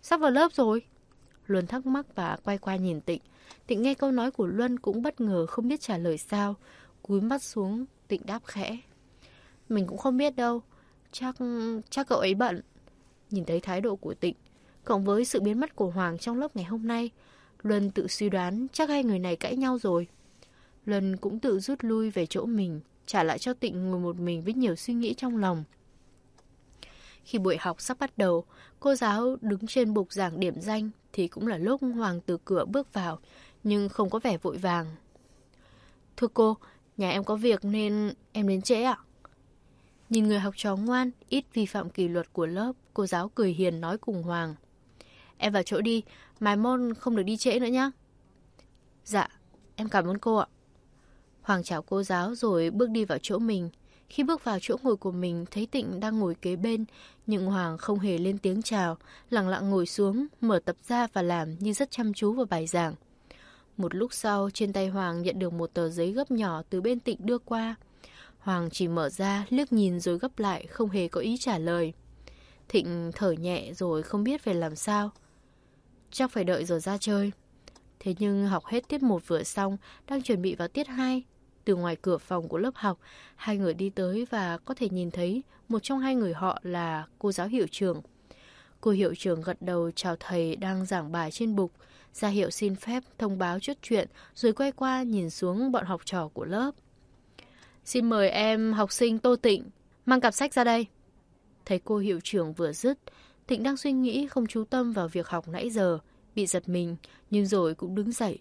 Sắp vào lớp rồi. Luân thắc mắc và quay qua nhìn Tịnh. Tịnh nghe câu nói của Luân cũng bất ngờ không biết trả lời sao. Cúi mắt xuống, Tịnh đáp khẽ. Mình cũng không biết đâu. Chắc... chắc cậu ấy bận. Nhìn thấy thái độ của Tịnh, cộng với sự biến mất của Hoàng trong lớp ngày hôm nay, Luân tự suy đoán chắc hai người này cãi nhau rồi. Luân cũng tự rút lui về chỗ mình, trả lại cho Tịnh ngồi một mình với nhiều suy nghĩ trong lòng. Khi buổi học sắp bắt đầu, cô giáo đứng trên bục giảng điểm danh thì cũng là lúc Hoàng từ cửa bước vào, nhưng không có vẻ vội vàng. Thưa cô, nhà em có việc nên em đến trễ ạ. Nhìn người học trò ngoan, ít vi phạm kỷ luật của lớp, cô giáo cười hiền nói cùng Hoàng. Em vào chỗ đi, mai môn không được đi trễ nữa nhé. Dạ, em cảm ơn cô ạ. Hoàng chào cô giáo rồi bước đi vào chỗ mình. Khi bước vào chỗ ngồi của mình, thấy Tịnh đang ngồi kế bên, nhưng Hoàng không hề lên tiếng chào, lặng lặng ngồi xuống, mở tập ra và làm như rất chăm chú vào bài giảng. Một lúc sau, trên tay Hoàng nhận được một tờ giấy gấp nhỏ từ bên Tịnh đưa qua. Hoàng chỉ mở ra, liếc nhìn rồi gấp lại, không hề có ý trả lời. Thịnh thở nhẹ rồi không biết phải làm sao. Chắc phải đợi giờ ra chơi. Thế nhưng học hết tiết 1 vừa xong, đang chuẩn bị vào tiết 2. Từ ngoài cửa phòng của lớp học, hai người đi tới và có thể nhìn thấy một trong hai người họ là cô giáo hiệu trưởng. Cô hiệu trưởng gật đầu chào thầy đang giảng bài trên bục, ra hiệu xin phép thông báo chút chuyện rồi quay qua nhìn xuống bọn học trò của lớp. Xin mời em học sinh Tô Tịnh, mang cặp sách ra đây. Thấy cô hiệu trưởng vừa dứt, Tịnh đang suy nghĩ không chú tâm vào việc học nãy giờ, bị giật mình, nhưng rồi cũng đứng dậy.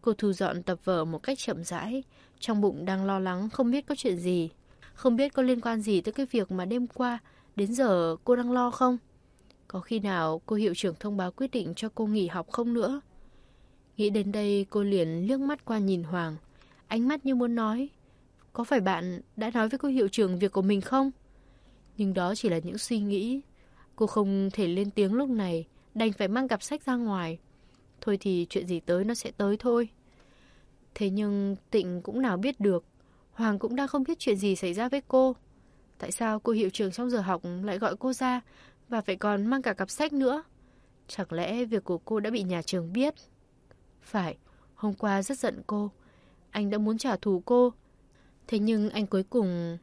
Cô thu dọn tập vở một cách chậm rãi, trong bụng đang lo lắng không biết có chuyện gì. Không biết có liên quan gì tới cái việc mà đêm qua, đến giờ cô đang lo không? Có khi nào cô hiệu trưởng thông báo quyết định cho cô nghỉ học không nữa? Nghĩ đến đây cô liền liếc mắt qua nhìn Hoàng, ánh mắt như muốn nói, có phải bạn đã nói với cô hiệu trưởng việc của mình không? Nhưng đó chỉ là những suy nghĩ. Cô không thể lên tiếng lúc này, đành phải mang cặp sách ra ngoài. Thôi thì chuyện gì tới nó sẽ tới thôi. Thế nhưng Tịnh cũng nào biết được, Hoàng cũng đang không biết chuyện gì xảy ra với cô. Tại sao cô hiệu trưởng trong giờ học lại gọi cô ra và phải còn mang cả cặp sách nữa? Chẳng lẽ việc của cô đã bị nhà trường biết? Phải, hôm qua rất giận cô. Anh đã muốn trả thù cô Thế nhưng anh cuối cùng...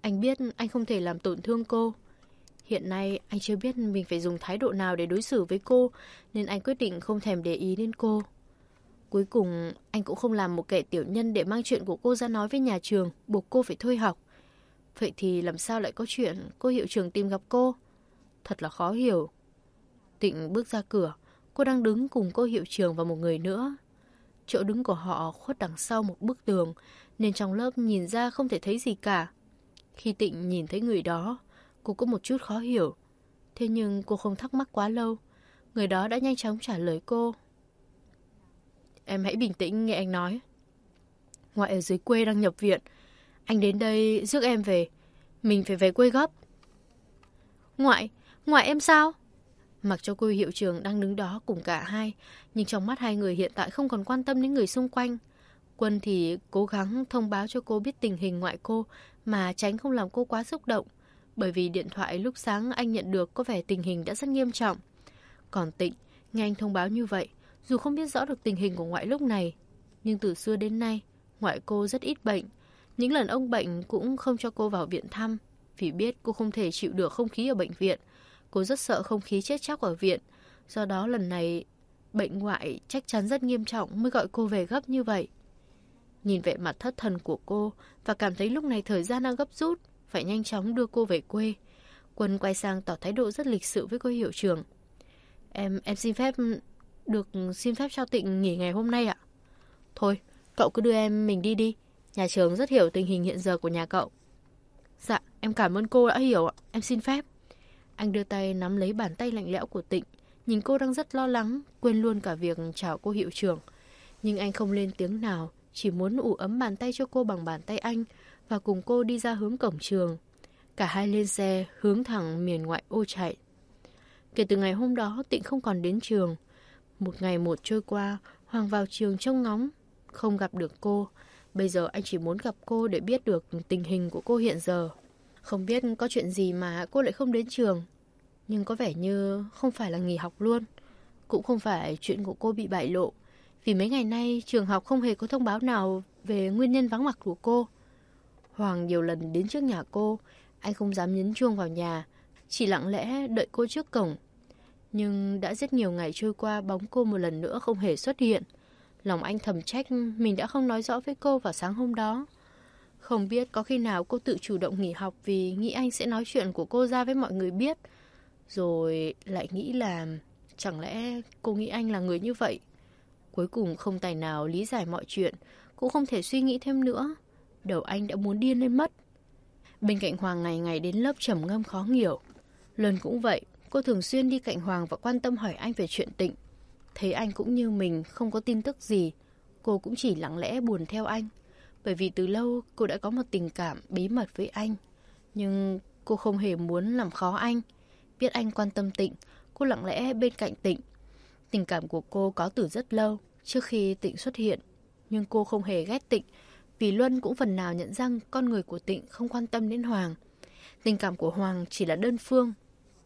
Anh biết anh không thể làm tổn thương cô. Hiện nay anh chưa biết mình phải dùng thái độ nào để đối xử với cô, nên anh quyết định không thèm để ý đến cô. Cuối cùng, anh cũng không làm một kẻ tiểu nhân để mang chuyện của cô ra nói với nhà trường, buộc cô phải thôi học. Vậy thì làm sao lại có chuyện cô hiệu trưởng tìm gặp cô? Thật là khó hiểu. Tịnh bước ra cửa, cô đang đứng cùng cô hiệu trưởng và một người nữa. Chỗ đứng của họ khuất đằng sau một bức tường, nên trong lớp nhìn ra không thể thấy gì cả. Khi Tịnh nhìn thấy người đó, cô có một chút khó hiểu. Thế nhưng cô không thắc mắc quá lâu. Người đó đã nhanh chóng trả lời cô. Em hãy bình tĩnh nghe anh nói. Ngoại ở dưới quê đang nhập viện. Anh đến đây rước em về. Mình phải về quê gấp. Ngoại, ngoại em sao? Mặc cho cô hiệu trưởng đang đứng đó cùng cả hai, nhưng trong mắt hai người hiện tại không còn quan tâm đến người xung quanh. Quân thì cố gắng thông báo cho cô biết tình hình ngoại cô mà tránh không làm cô quá xúc động, bởi vì điện thoại lúc sáng anh nhận được có vẻ tình hình đã rất nghiêm trọng. Còn Tịnh, nghe anh thông báo như vậy, dù không biết rõ được tình hình của ngoại lúc này, nhưng từ xưa đến nay, ngoại cô rất ít bệnh. Những lần ông bệnh cũng không cho cô vào viện thăm, vì biết cô không thể chịu được không khí ở bệnh viện. Cô rất sợ không khí chết chóc ở viện, do đó lần này bệnh ngoại chắc chắn rất nghiêm trọng mới gọi cô về gấp như vậy. Nhìn vẻ mặt thất thần của cô và cảm thấy lúc này thời gian đang gấp rút, phải nhanh chóng đưa cô về quê. Quân quay sang tỏ thái độ rất lịch sự với cô hiệu trưởng. Em, em xin phép, được xin phép cho Tịnh nghỉ ngày hôm nay ạ. Thôi, cậu cứ đưa em mình đi đi. Nhà trường rất hiểu tình hình hiện giờ của nhà cậu. Dạ, em cảm ơn cô đã hiểu ạ. Em xin phép. Anh đưa tay nắm lấy bàn tay lạnh lẽo của Tịnh. Nhìn cô đang rất lo lắng, quên luôn cả việc chào cô hiệu trưởng. Nhưng anh không lên tiếng nào, chỉ muốn ủ ấm bàn tay cho cô bằng bàn tay anh và cùng cô đi ra hướng cổng trường. Cả hai lên xe, hướng thẳng miền ngoại ô chạy. Kể từ ngày hôm đó, Tịnh không còn đến trường. Một ngày một trôi qua, Hoàng vào trường trông ngóng, không gặp được cô. Bây giờ anh chỉ muốn gặp cô để biết được tình hình của cô hiện giờ. Không biết có chuyện gì mà cô lại không đến trường. Nhưng có vẻ như không phải là nghỉ học luôn. Cũng không phải chuyện của cô bị bại lộ. Vì mấy ngày nay trường học không hề có thông báo nào về nguyên nhân vắng mặt của cô. Hoàng nhiều lần đến trước nhà cô, anh không dám nhấn chuông vào nhà, chỉ lặng lẽ đợi cô trước cổng. Nhưng đã rất nhiều ngày trôi qua bóng cô một lần nữa không hề xuất hiện. Lòng anh thầm trách mình đã không nói rõ với cô vào sáng hôm đó. Không biết có khi nào cô tự chủ động nghỉ học vì nghĩ anh sẽ nói chuyện của cô ra với mọi người biết. Rồi lại nghĩ là chẳng lẽ cô nghĩ anh là người như vậy. Cuối cùng không tài nào lý giải mọi chuyện, cũng không thể suy nghĩ thêm nữa. Đầu anh đã muốn điên lên mất. Bên cạnh Hoàng ngày ngày đến lớp trầm ngâm khó hiểu. Lần cũng vậy, cô thường xuyên đi cạnh Hoàng và quan tâm hỏi anh về chuyện tịnh. Thấy anh cũng như mình, không có tin tức gì. Cô cũng chỉ lặng lẽ buồn theo anh. Bởi vì từ lâu cô đã có một tình cảm bí mật với anh. Nhưng cô không hề muốn làm khó anh. Biết anh quan tâm tịnh, cô lặng lẽ bên cạnh tịnh. Tình cảm của cô có từ rất lâu, trước khi tịnh xuất hiện. Nhưng cô không hề ghét tịnh, vì Luân cũng phần nào nhận rằng con người của Tịnh không quan tâm đến Hoàng. Tình cảm của Hoàng chỉ là đơn phương.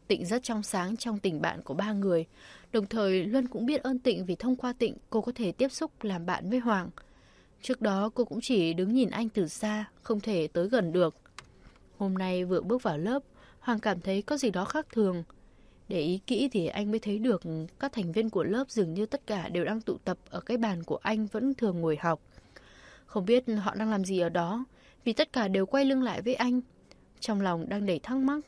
Tịnh rất trong sáng trong tình bạn của ba người. Đồng thời Luân cũng biết ơn Tịnh vì thông qua Tịnh cô có thể tiếp xúc làm bạn với Hoàng. Trước đó cô cũng chỉ đứng nhìn anh từ xa, không thể tới gần được. Hôm nay vừa bước vào lớp, Hoàng cảm thấy có gì đó khác thường. Để ý kỹ thì anh mới thấy được các thành viên của lớp dường như tất cả đều đang tụ tập ở cái bàn của anh vẫn thường ngồi học. Không biết họ đang làm gì ở đó, vì tất cả đều quay lưng lại với anh. Trong lòng đang đầy thắc mắc,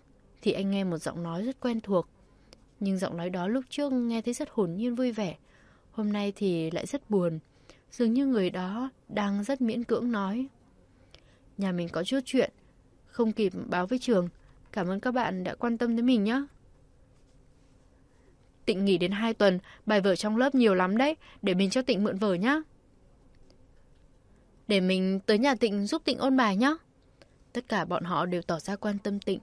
thì anh nghe một giọng nói rất quen thuộc. Nhưng giọng nói đó lúc trước nghe thấy rất hồn nhiên vui vẻ, hôm nay thì lại rất buồn. Dường như người đó đang rất miễn cưỡng nói. Nhà mình có chút chuyện, không kịp báo với trường. Cảm ơn các bạn đã quan tâm đến mình nhé. Tịnh nghỉ đến 2 tuần, bài vở trong lớp nhiều lắm đấy, để mình cho Tịnh mượn vở nhé. Để mình tới nhà Tịnh giúp Tịnh ôn bài nhé. Tất cả bọn họ đều tỏ ra quan tâm Tịnh.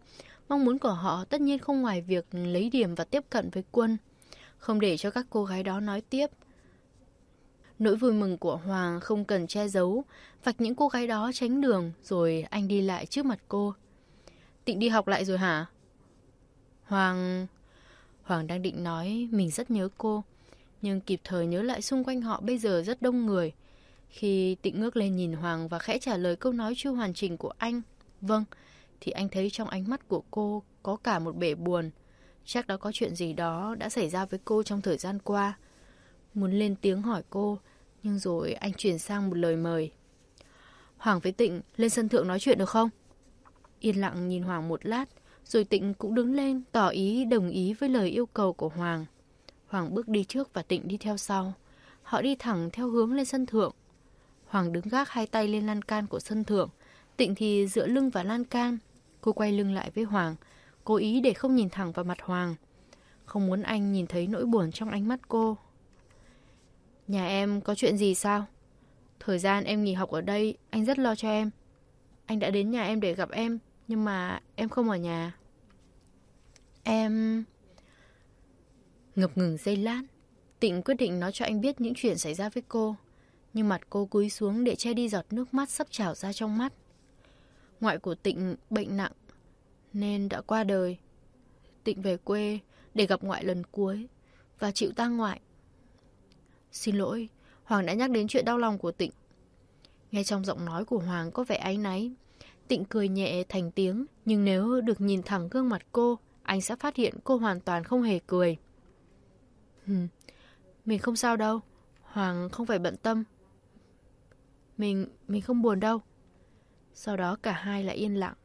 Mong muốn của họ tất nhiên không ngoài việc lấy điểm và tiếp cận với quân. Không để cho các cô gái đó nói tiếp. Nỗi vui mừng của Hoàng không cần che giấu, vạch những cô gái đó tránh đường rồi anh đi lại trước mặt cô. Tịnh đi học lại rồi hả? Hoàng... Hoàng đang định nói mình rất nhớ cô, nhưng kịp thời nhớ lại xung quanh họ bây giờ rất đông người. Khi tịnh ngước lên nhìn Hoàng và khẽ trả lời câu nói chưa hoàn chỉnh của anh, vâng, thì anh thấy trong ánh mắt của cô có cả một bể buồn. Chắc đã có chuyện gì đó đã xảy ra với cô trong thời gian qua. Muốn lên tiếng hỏi cô, Nhưng rồi anh chuyển sang một lời mời. Hoàng với Tịnh lên sân thượng nói chuyện được không? Yên lặng nhìn Hoàng một lát, rồi Tịnh cũng đứng lên tỏ ý đồng ý với lời yêu cầu của Hoàng. Hoàng bước đi trước và Tịnh đi theo sau. Họ đi thẳng theo hướng lên sân thượng. Hoàng đứng gác hai tay lên lan can của sân thượng. Tịnh thì dựa lưng vào lan can. Cô quay lưng lại với Hoàng, cố ý để không nhìn thẳng vào mặt Hoàng. Không muốn anh nhìn thấy nỗi buồn trong ánh mắt cô. Nhà em có chuyện gì sao? Thời gian em nghỉ học ở đây, anh rất lo cho em. Anh đã đến nhà em để gặp em, nhưng mà em không ở nhà. Em... Ngập ngừng giây lát, Tịnh quyết định nói cho anh biết những chuyện xảy ra với cô. Nhưng mặt cô cúi xuống để che đi giọt nước mắt sắp trào ra trong mắt. Ngoại của Tịnh bệnh nặng, nên đã qua đời. Tịnh về quê để gặp ngoại lần cuối và chịu tang ngoại. Xin lỗi, Hoàng đã nhắc đến chuyện đau lòng của Tịnh. Nghe trong giọng nói của Hoàng có vẻ áy náy. Tịnh cười nhẹ thành tiếng, nhưng nếu được nhìn thẳng gương mặt cô, anh sẽ phát hiện cô hoàn toàn không hề cười. Hừm, mình không sao đâu. Hoàng không phải bận tâm. Mình, mình không buồn đâu. Sau đó cả hai lại yên lặng.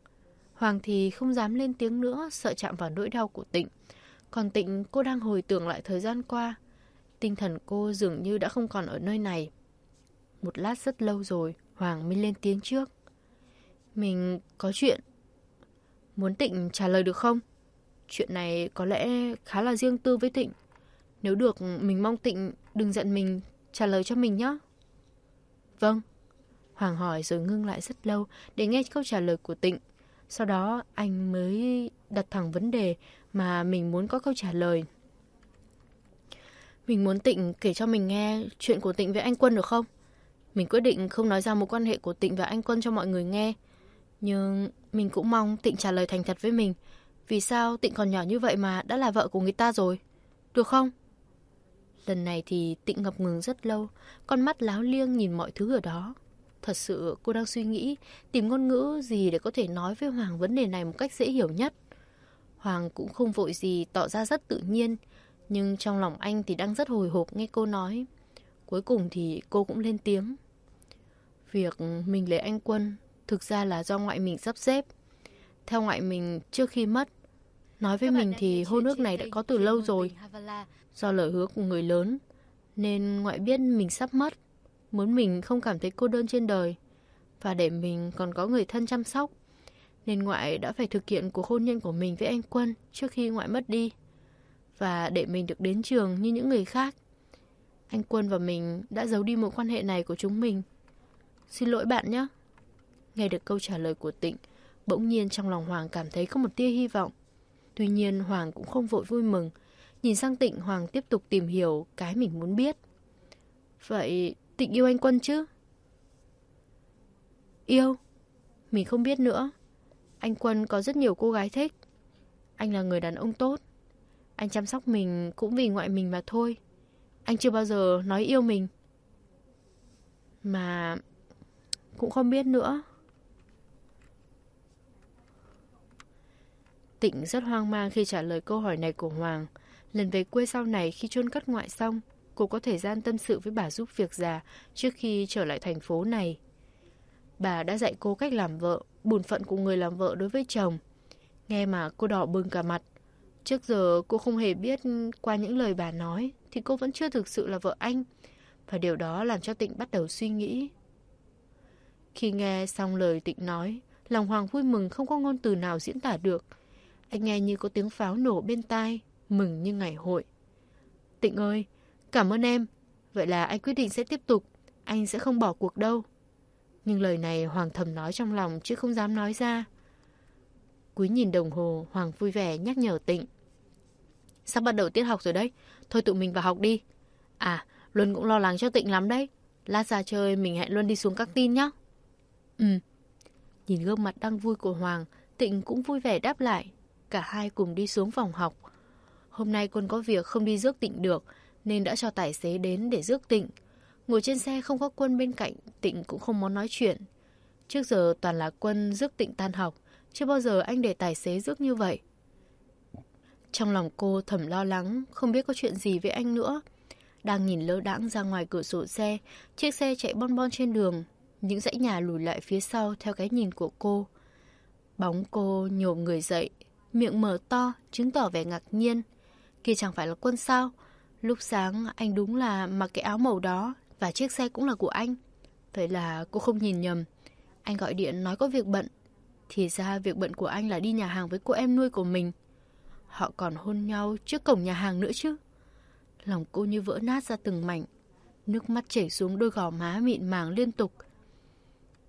Hoàng thì không dám lên tiếng nữa, sợ chạm vào nỗi đau của Tịnh. Còn Tịnh, cô đang hồi tưởng lại thời gian qua. Tinh thần cô dường như đã không còn ở nơi này. Một lát rất lâu rồi, Hoàng mới lên tiếng trước. Mình có chuyện. Muốn Tịnh trả lời được không? Chuyện này có lẽ khá là riêng tư với Tịnh. Nếu được, mình mong Tịnh đừng giận mình, trả lời cho mình nhé. Vâng. Hoàng hỏi rồi ngưng lại rất lâu để nghe câu trả lời của Tịnh. Sau đó anh mới đặt thẳng vấn đề mà mình muốn có câu trả lời. Mình muốn Tịnh kể cho mình nghe chuyện của Tịnh với anh Quân được không? Mình quyết định không nói ra mối quan hệ của Tịnh và anh Quân cho mọi người nghe. Nhưng mình cũng mong Tịnh trả lời thành thật với mình. Vì sao Tịnh còn nhỏ như vậy mà đã là vợ của người ta rồi? Được không? Lần này thì Tịnh ngập ngừng rất lâu, con mắt láo liêng nhìn mọi thứ ở đó. Thật sự cô đang suy nghĩ tìm ngôn ngữ gì để có thể nói với Hoàng vấn đề này một cách dễ hiểu nhất. Hoàng cũng không vội gì tỏ ra rất tự nhiên, nhưng trong lòng anh thì đang rất hồi hộp nghe cô nói. Cuối cùng thì cô cũng lên tiếng. Việc mình lấy anh Quân thực ra là do ngoại mình sắp xếp. Theo ngoại mình trước khi mất, nói với mình thì hôn ước này đã có từ lâu rồi. Do lời hứa của người lớn, nên ngoại biết mình sắp mất. Muốn mình không cảm thấy cô đơn trên đời. Và để mình còn có người thân chăm sóc. Nên ngoại đã phải thực hiện cuộc hôn nhân của mình với anh Quân trước khi ngoại mất đi. Và để mình được đến trường như những người khác. Anh Quân và mình đã giấu đi mối quan hệ này của chúng mình. Xin lỗi bạn nhé. Nghe được câu trả lời của Tịnh, bỗng nhiên trong lòng Hoàng cảm thấy có một tia hy vọng. Tuy nhiên Hoàng cũng không vội vui mừng. Nhìn sang Tịnh, Hoàng tiếp tục tìm hiểu cái mình muốn biết. Vậy Tịnh yêu anh Quân chứ? Yêu? Mình không biết nữa. Anh Quân có rất nhiều cô gái thích. Anh là người đàn ông tốt. Anh chăm sóc mình cũng vì ngoại mình mà thôi. Anh chưa bao giờ nói yêu mình. Mà cũng không biết nữa. Tịnh rất hoang mang khi trả lời câu hỏi này của Hoàng. Lần về quê sau này khi chôn cất ngoại xong, cô có thời gian tâm sự với bà giúp việc già trước khi trở lại thành phố này. Bà đã dạy cô cách làm vợ, bổn phận của người làm vợ đối với chồng. Nghe mà cô đỏ bừng cả mặt. Trước giờ cô không hề biết qua những lời bà nói thì cô vẫn chưa thực sự là vợ anh. Và điều đó làm cho Tịnh bắt đầu suy nghĩ. Khi nghe xong lời Tịnh nói, lòng Hoàng vui mừng không có ngôn từ nào diễn tả được. Anh nghe như có tiếng pháo nổ bên tai, mừng như ngày hội. Tịnh ơi, cảm ơn em. Vậy là anh quyết định sẽ tiếp tục, anh sẽ không bỏ cuộc đâu. Nhưng lời này Hoàng thầm nói trong lòng chứ không dám nói ra. Quý nhìn đồng hồ, Hoàng vui vẻ nhắc nhở Tịnh. Sắp bắt đầu tiết học rồi đấy, thôi tụi mình vào học đi. À, Luân cũng lo lắng cho Tịnh lắm đấy. Lát ra chơi mình hẹn Luân đi xuống các tin nhé. Ừ. Nhìn gương mặt đang vui của Hoàng, Tịnh cũng vui vẻ đáp lại. Cả hai cùng đi xuống phòng học. Hôm nay quân có việc không đi rước Tịnh được, nên đã cho tài xế đến để rước Tịnh. Ngồi trên xe không có quân bên cạnh, Tịnh cũng không muốn nói chuyện. Trước giờ toàn là quân rước Tịnh tan học, chưa bao giờ anh để tài xế rước như vậy. Trong lòng cô thầm lo lắng, không biết có chuyện gì với anh nữa. đang nhìn lơ đãng ra ngoài cửa sổ xe, chiếc xe chạy bon bon trên đường, những dãy nhà lùi lại phía sau theo cái nhìn của cô. Bóng cô nhổm người dậy, miệng mở to, chứng tỏ vẻ ngạc nhiên. Kia chẳng phải là quân sao? Lúc sáng anh đúng là mặc cái áo màu đó và chiếc xe cũng là của anh. Vậy là cô không nhìn nhầm. Anh gọi điện nói có việc bận. Thì ra việc bận của anh là đi nhà hàng với cô em nuôi của mình. Họ còn hôn nhau trước cổng nhà hàng nữa chứ. Lòng cô như vỡ nát ra từng mảnh. Nước mắt chảy xuống đôi gò má mịn màng liên tục.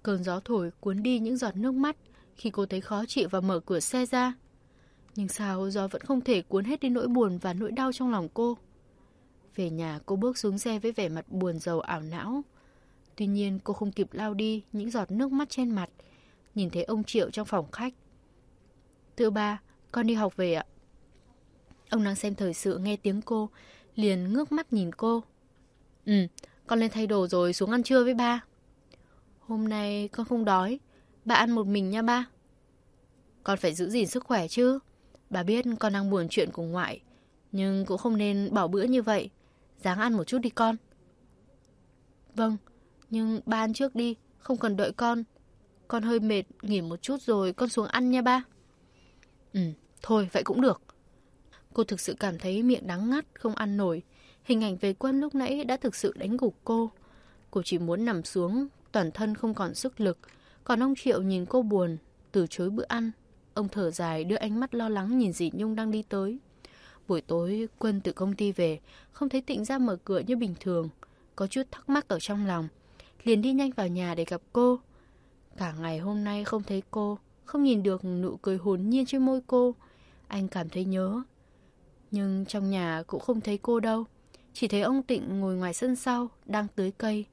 Cơn gió thổi cuốn đi những giọt nước mắt khi cô thấy khó chịu và mở cửa xe ra. Nhưng sao gió vẫn không thể cuốn hết đi nỗi buồn và nỗi đau trong lòng cô. Về nhà, cô bước xuống xe với vẻ mặt buồn rầu ảo não. Tuy nhiên, cô không kịp lao đi những giọt nước mắt trên mặt. Nhìn thấy ông Triệu trong phòng khách. Thưa ba, con đi học về ạ. Ông đang xem thời sự nghe tiếng cô, liền ngước mắt nhìn cô. Ừ, con lên thay đồ rồi xuống ăn trưa với ba. Hôm nay con không đói, ba ăn một mình nha ba. Con phải giữ gìn sức khỏe chứ. Bà biết con đang buồn chuyện cùng ngoại, nhưng cũng không nên bỏ bữa như vậy. Dáng ăn một chút đi con. Vâng, nhưng ba ăn trước đi, không cần đợi con. Con hơi mệt, nghỉ một chút rồi con xuống ăn nha ba. Ừ, thôi vậy cũng được. Cô thực sự cảm thấy miệng đắng ngắt, không ăn nổi. Hình ảnh về quân lúc nãy đã thực sự đánh gục cô. Cô chỉ muốn nằm xuống, toàn thân không còn sức lực. Còn ông Triệu nhìn cô buồn, từ chối bữa ăn. Ông thở dài đưa ánh mắt lo lắng nhìn dì Nhung đang đi tới. Buổi tối, Quân từ công ty về, không thấy Tịnh ra mở cửa như bình thường. Có chút thắc mắc ở trong lòng. Liền đi nhanh vào nhà để gặp cô. Cả ngày hôm nay không thấy cô, không nhìn được nụ cười hồn nhiên trên môi cô. Anh cảm thấy nhớ. Nhưng trong nhà cũng không thấy cô đâu. Chỉ thấy ông Tịnh ngồi ngoài sân sau, đang tưới cây.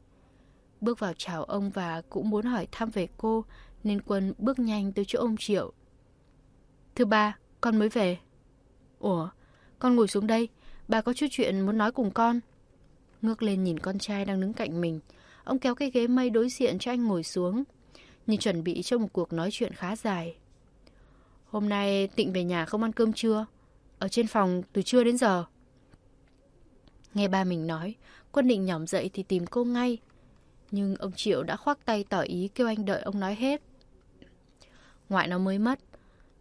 Bước vào chào ông và cũng muốn hỏi thăm về cô, nên Quân bước nhanh tới chỗ ông Triệu. Thứ ba, con mới về. Ủa, con ngồi xuống đây, bà có chút chuyện muốn nói cùng con. Ngước lên nhìn con trai đang đứng cạnh mình. Ông kéo cái ghế mây đối diện cho anh ngồi xuống, như chuẩn bị cho một cuộc nói chuyện khá dài. Hôm nay Tịnh về nhà không ăn cơm trưa, ở trên phòng từ trưa đến giờ. Nghe ba mình nói, quân định nhỏm dậy thì tìm cô ngay. Nhưng ông Triệu đã khoác tay tỏ ý kêu anh đợi ông nói hết. Ngoại nó mới mất,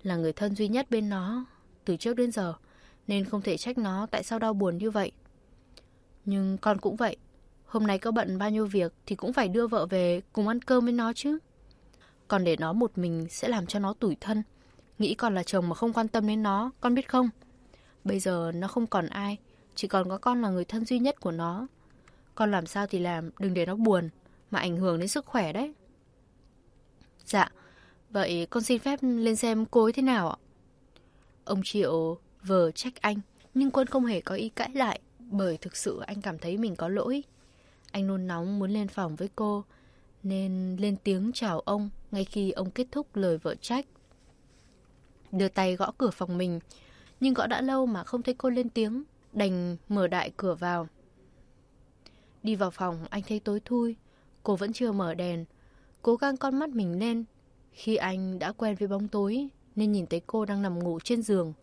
là người thân duy nhất bên nó từ trước đến giờ, nên không thể trách nó tại sao đau buồn như vậy. Nhưng con cũng vậy, hôm nay có bận bao nhiêu việc thì cũng phải đưa vợ về cùng ăn cơm với nó chứ. Còn để nó một mình sẽ làm cho nó tủi thân. Nghĩ còn là chồng mà không quan tâm đến nó, con biết không? Bây giờ nó không còn ai, chỉ còn có con là người thân duy nhất của nó. Con làm sao thì làm, đừng để nó buồn, mà ảnh hưởng đến sức khỏe đấy. Dạ, vậy con xin phép lên xem cô ấy thế nào ạ? Ông Triệu vờ trách anh, nhưng quân không hề có ý cãi lại, bởi thực sự anh cảm thấy mình có lỗi. Anh nôn nóng muốn lên phòng với cô, nên lên tiếng chào ông ngay khi ông kết thúc lời vợ trách. Đưa tay gõ cửa phòng mình, nhưng gõ đã lâu mà không thấy cô lên tiếng, đành mở đại cửa vào. Đi vào phòng, anh thấy tối thui, cô vẫn chưa mở đèn, cố gắng con mắt mình lên. Khi anh đã quen với bóng tối, nên nhìn thấy cô đang nằm ngủ trên giường.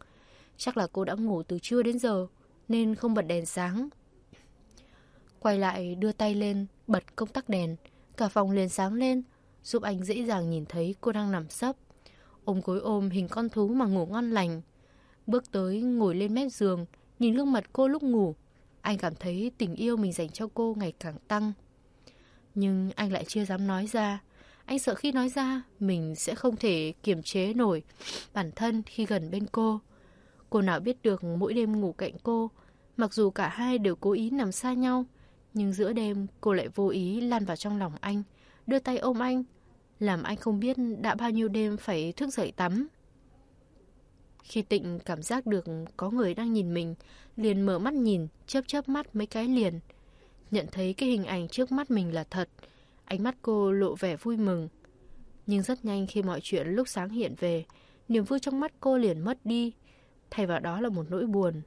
Chắc là cô đã ngủ từ trưa đến giờ, nên không bật đèn sáng. Quay lại đưa tay lên, bật công tắc đèn, cả phòng liền sáng lên, giúp anh dễ dàng nhìn thấy cô đang nằm sấp. Ôm gối ôm hình con thú mà ngủ ngon lành. Bước tới ngồi lên mép giường, nhìn gương mặt cô lúc ngủ. Anh cảm thấy tình yêu mình dành cho cô ngày càng tăng. Nhưng anh lại chưa dám nói ra. Anh sợ khi nói ra, mình sẽ không thể kiềm chế nổi bản thân khi gần bên cô. Cô nào biết được mỗi đêm ngủ cạnh cô, mặc dù cả hai đều cố ý nằm xa nhau, nhưng giữa đêm cô lại vô ý lan vào trong lòng anh, đưa tay ôm anh, làm anh không biết đã bao nhiêu đêm phải thức dậy tắm. Khi Tịnh cảm giác được có người đang nhìn mình, liền mở mắt nhìn, chớp chớp mắt mấy cái liền. Nhận thấy cái hình ảnh trước mắt mình là thật, ánh mắt cô lộ vẻ vui mừng. Nhưng rất nhanh khi mọi chuyện lúc sáng hiện về, niềm vui trong mắt cô liền mất đi, thay vào đó là một nỗi buồn.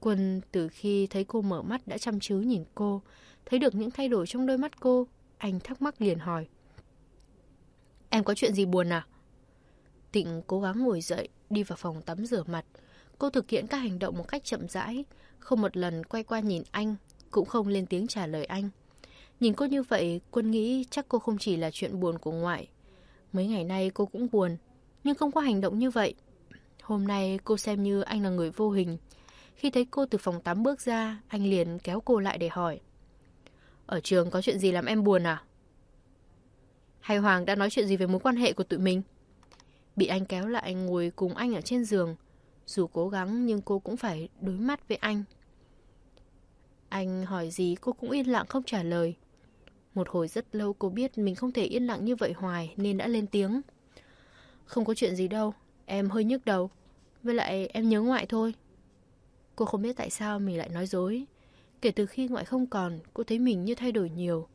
Quân từ khi thấy cô mở mắt đã chăm chú nhìn cô, thấy được những thay đổi trong đôi mắt cô, anh thắc mắc liền hỏi. Em có chuyện gì buồn à? Tịnh cố gắng ngồi dậy, đi vào phòng tắm rửa mặt. Cô thực hiện các hành động một cách chậm rãi, không một lần quay qua nhìn anh, cũng không lên tiếng trả lời anh. Nhìn cô như vậy, Quân nghĩ chắc cô không chỉ là chuyện buồn của ngoại. Mấy ngày nay cô cũng buồn, nhưng không có hành động như vậy. Hôm nay cô xem như anh là người vô hình. Khi thấy cô từ phòng tắm bước ra, anh liền kéo cô lại để hỏi. Ở trường có chuyện gì làm em buồn à? Hay Hoàng đã nói chuyện gì về mối quan hệ của tụi mình? Bị anh kéo lại ngồi cùng anh ở trên giường. Dù cố gắng nhưng cô cũng phải đối mắt với anh. Anh hỏi gì cô cũng yên lặng không trả lời. Một hồi rất lâu cô biết mình không thể yên lặng như vậy hoài nên đã lên tiếng. Không có chuyện gì đâu, em hơi nhức đầu. Với lại em nhớ ngoại thôi. Cô không biết tại sao mình lại nói dối. Kể từ khi ngoại không còn, cô thấy mình như thay đổi nhiều.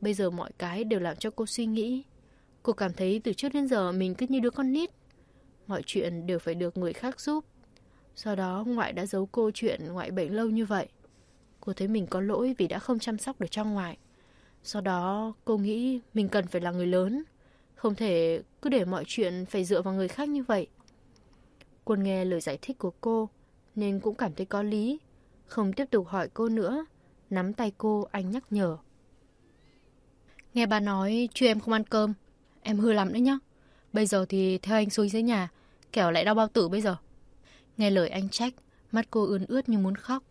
Bây giờ mọi cái đều làm cho cô suy nghĩ. Cô cảm thấy từ trước đến giờ mình cứ như đứa con nít. Mọi chuyện đều phải được người khác giúp. Do đó ngoại đã giấu cô chuyện ngoại bệnh lâu như vậy. Cô thấy mình có lỗi vì đã không chăm sóc được cho ngoại. Sau đó cô nghĩ mình cần phải là người lớn. Không thể cứ để mọi chuyện phải dựa vào người khác như vậy. Quân nghe lời giải thích của cô nên cũng cảm thấy có lý. Không tiếp tục hỏi cô nữa. Nắm tay cô anh nhắc nhở. Nghe bà nói chưa em không ăn cơm. Em hư lắm đấy nhá. Bây giờ thì theo anh xuống dưới nhà. Kẻo lại đau bao tử bây giờ. Nghe lời anh trách, mắt cô ươn ướt như muốn khóc.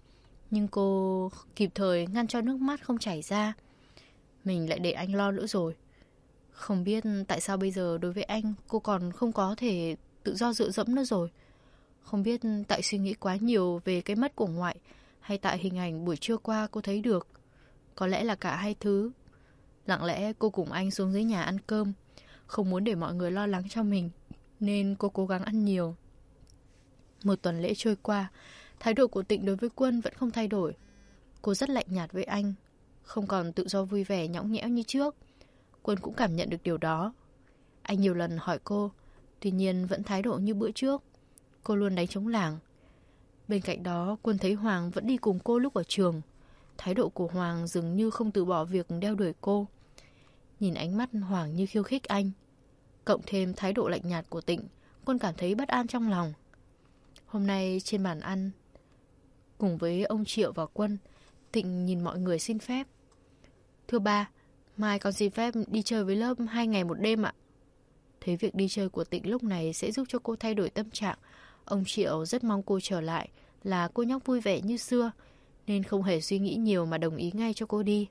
Nhưng cô kịp thời ngăn cho nước mắt không chảy ra. Mình lại để anh lo nữa rồi. Không biết tại sao bây giờ đối với anh cô còn không có thể tự do dựa dẫm nữa rồi. Không biết tại suy nghĩ quá nhiều về cái mất của ngoại hay tại hình ảnh buổi trưa qua cô thấy được. Có lẽ là cả hai thứ. Lặng lẽ cô cùng anh xuống dưới nhà ăn cơm. Không muốn để mọi người lo lắng cho mình. Nên cô cố gắng ăn nhiều. Một tuần lễ trôi qua, thái độ của Tịnh đối với Quân vẫn không thay đổi. Cô rất lạnh nhạt với anh, không còn tự do vui vẻ nhõng nhẽo như trước. Quân cũng cảm nhận được điều đó. Anh nhiều lần hỏi cô, tuy nhiên vẫn thái độ như bữa trước. Cô luôn đánh chống làng. Bên cạnh đó, Quân thấy Hoàng vẫn đi cùng cô lúc ở trường. Thái độ của Hoàng dường như không từ bỏ việc đeo đuổi cô. Nhìn ánh mắt Hoàng như khiêu khích anh. Cộng thêm thái độ lạnh nhạt của Tịnh, Quân cảm thấy bất an trong lòng. Hôm nay trên bàn ăn, cùng với ông Triệu và Quân, Tịnh nhìn mọi người xin phép. Thưa ba, mai con xin phép đi chơi với lớp hai ngày một đêm ạ. Thấy việc đi chơi của Tịnh lúc này sẽ giúp cho cô thay đổi tâm trạng. Ông Triệu rất mong cô trở lại là cô nhóc vui vẻ như xưa, nên không hề suy nghĩ nhiều mà đồng ý ngay cho cô đi.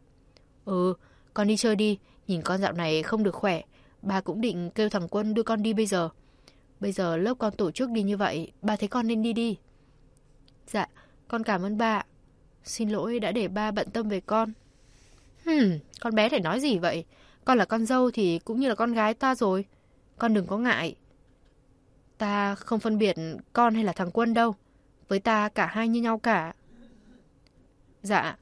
Ừ, con đi chơi đi, nhìn con dạo này không được khỏe. Ba cũng định kêu thằng Quân đưa con đi bây giờ. Bây giờ lớp con tổ chức đi như vậy, ba thấy con nên đi đi. Dạ, con cảm ơn ba. Xin lỗi đã để ba bận tâm về con. Hừm, con bé thể nói gì vậy? Con là con dâu thì cũng như là con gái ta rồi. Con đừng có ngại. Ta không phân biệt con hay là thằng Quân đâu. Với ta cả hai như nhau cả. Dạ.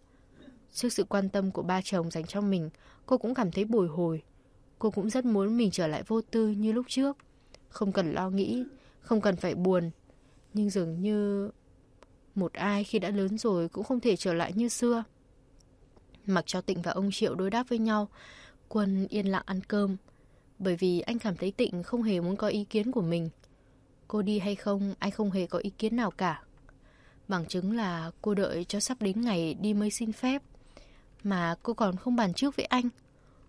Trước sự quan tâm của ba chồng dành cho mình, cô cũng cảm thấy bồi hồi. Cô cũng rất muốn mình trở lại vô tư như lúc trước. Không cần lo nghĩ, không cần phải buồn. Nhưng dường như một ai khi đã lớn rồi cũng không thể trở lại như xưa. Mặc cho Tịnh và ông Triệu đối đáp với nhau, Quân yên lặng ăn cơm. Bởi vì anh cảm thấy Tịnh không hề muốn có ý kiến của mình. Cô đi hay không, anh không hề có ý kiến nào cả. Bằng chứng là cô đợi cho sắp đến ngày đi mới xin phép. Mà cô còn không bàn trước với anh.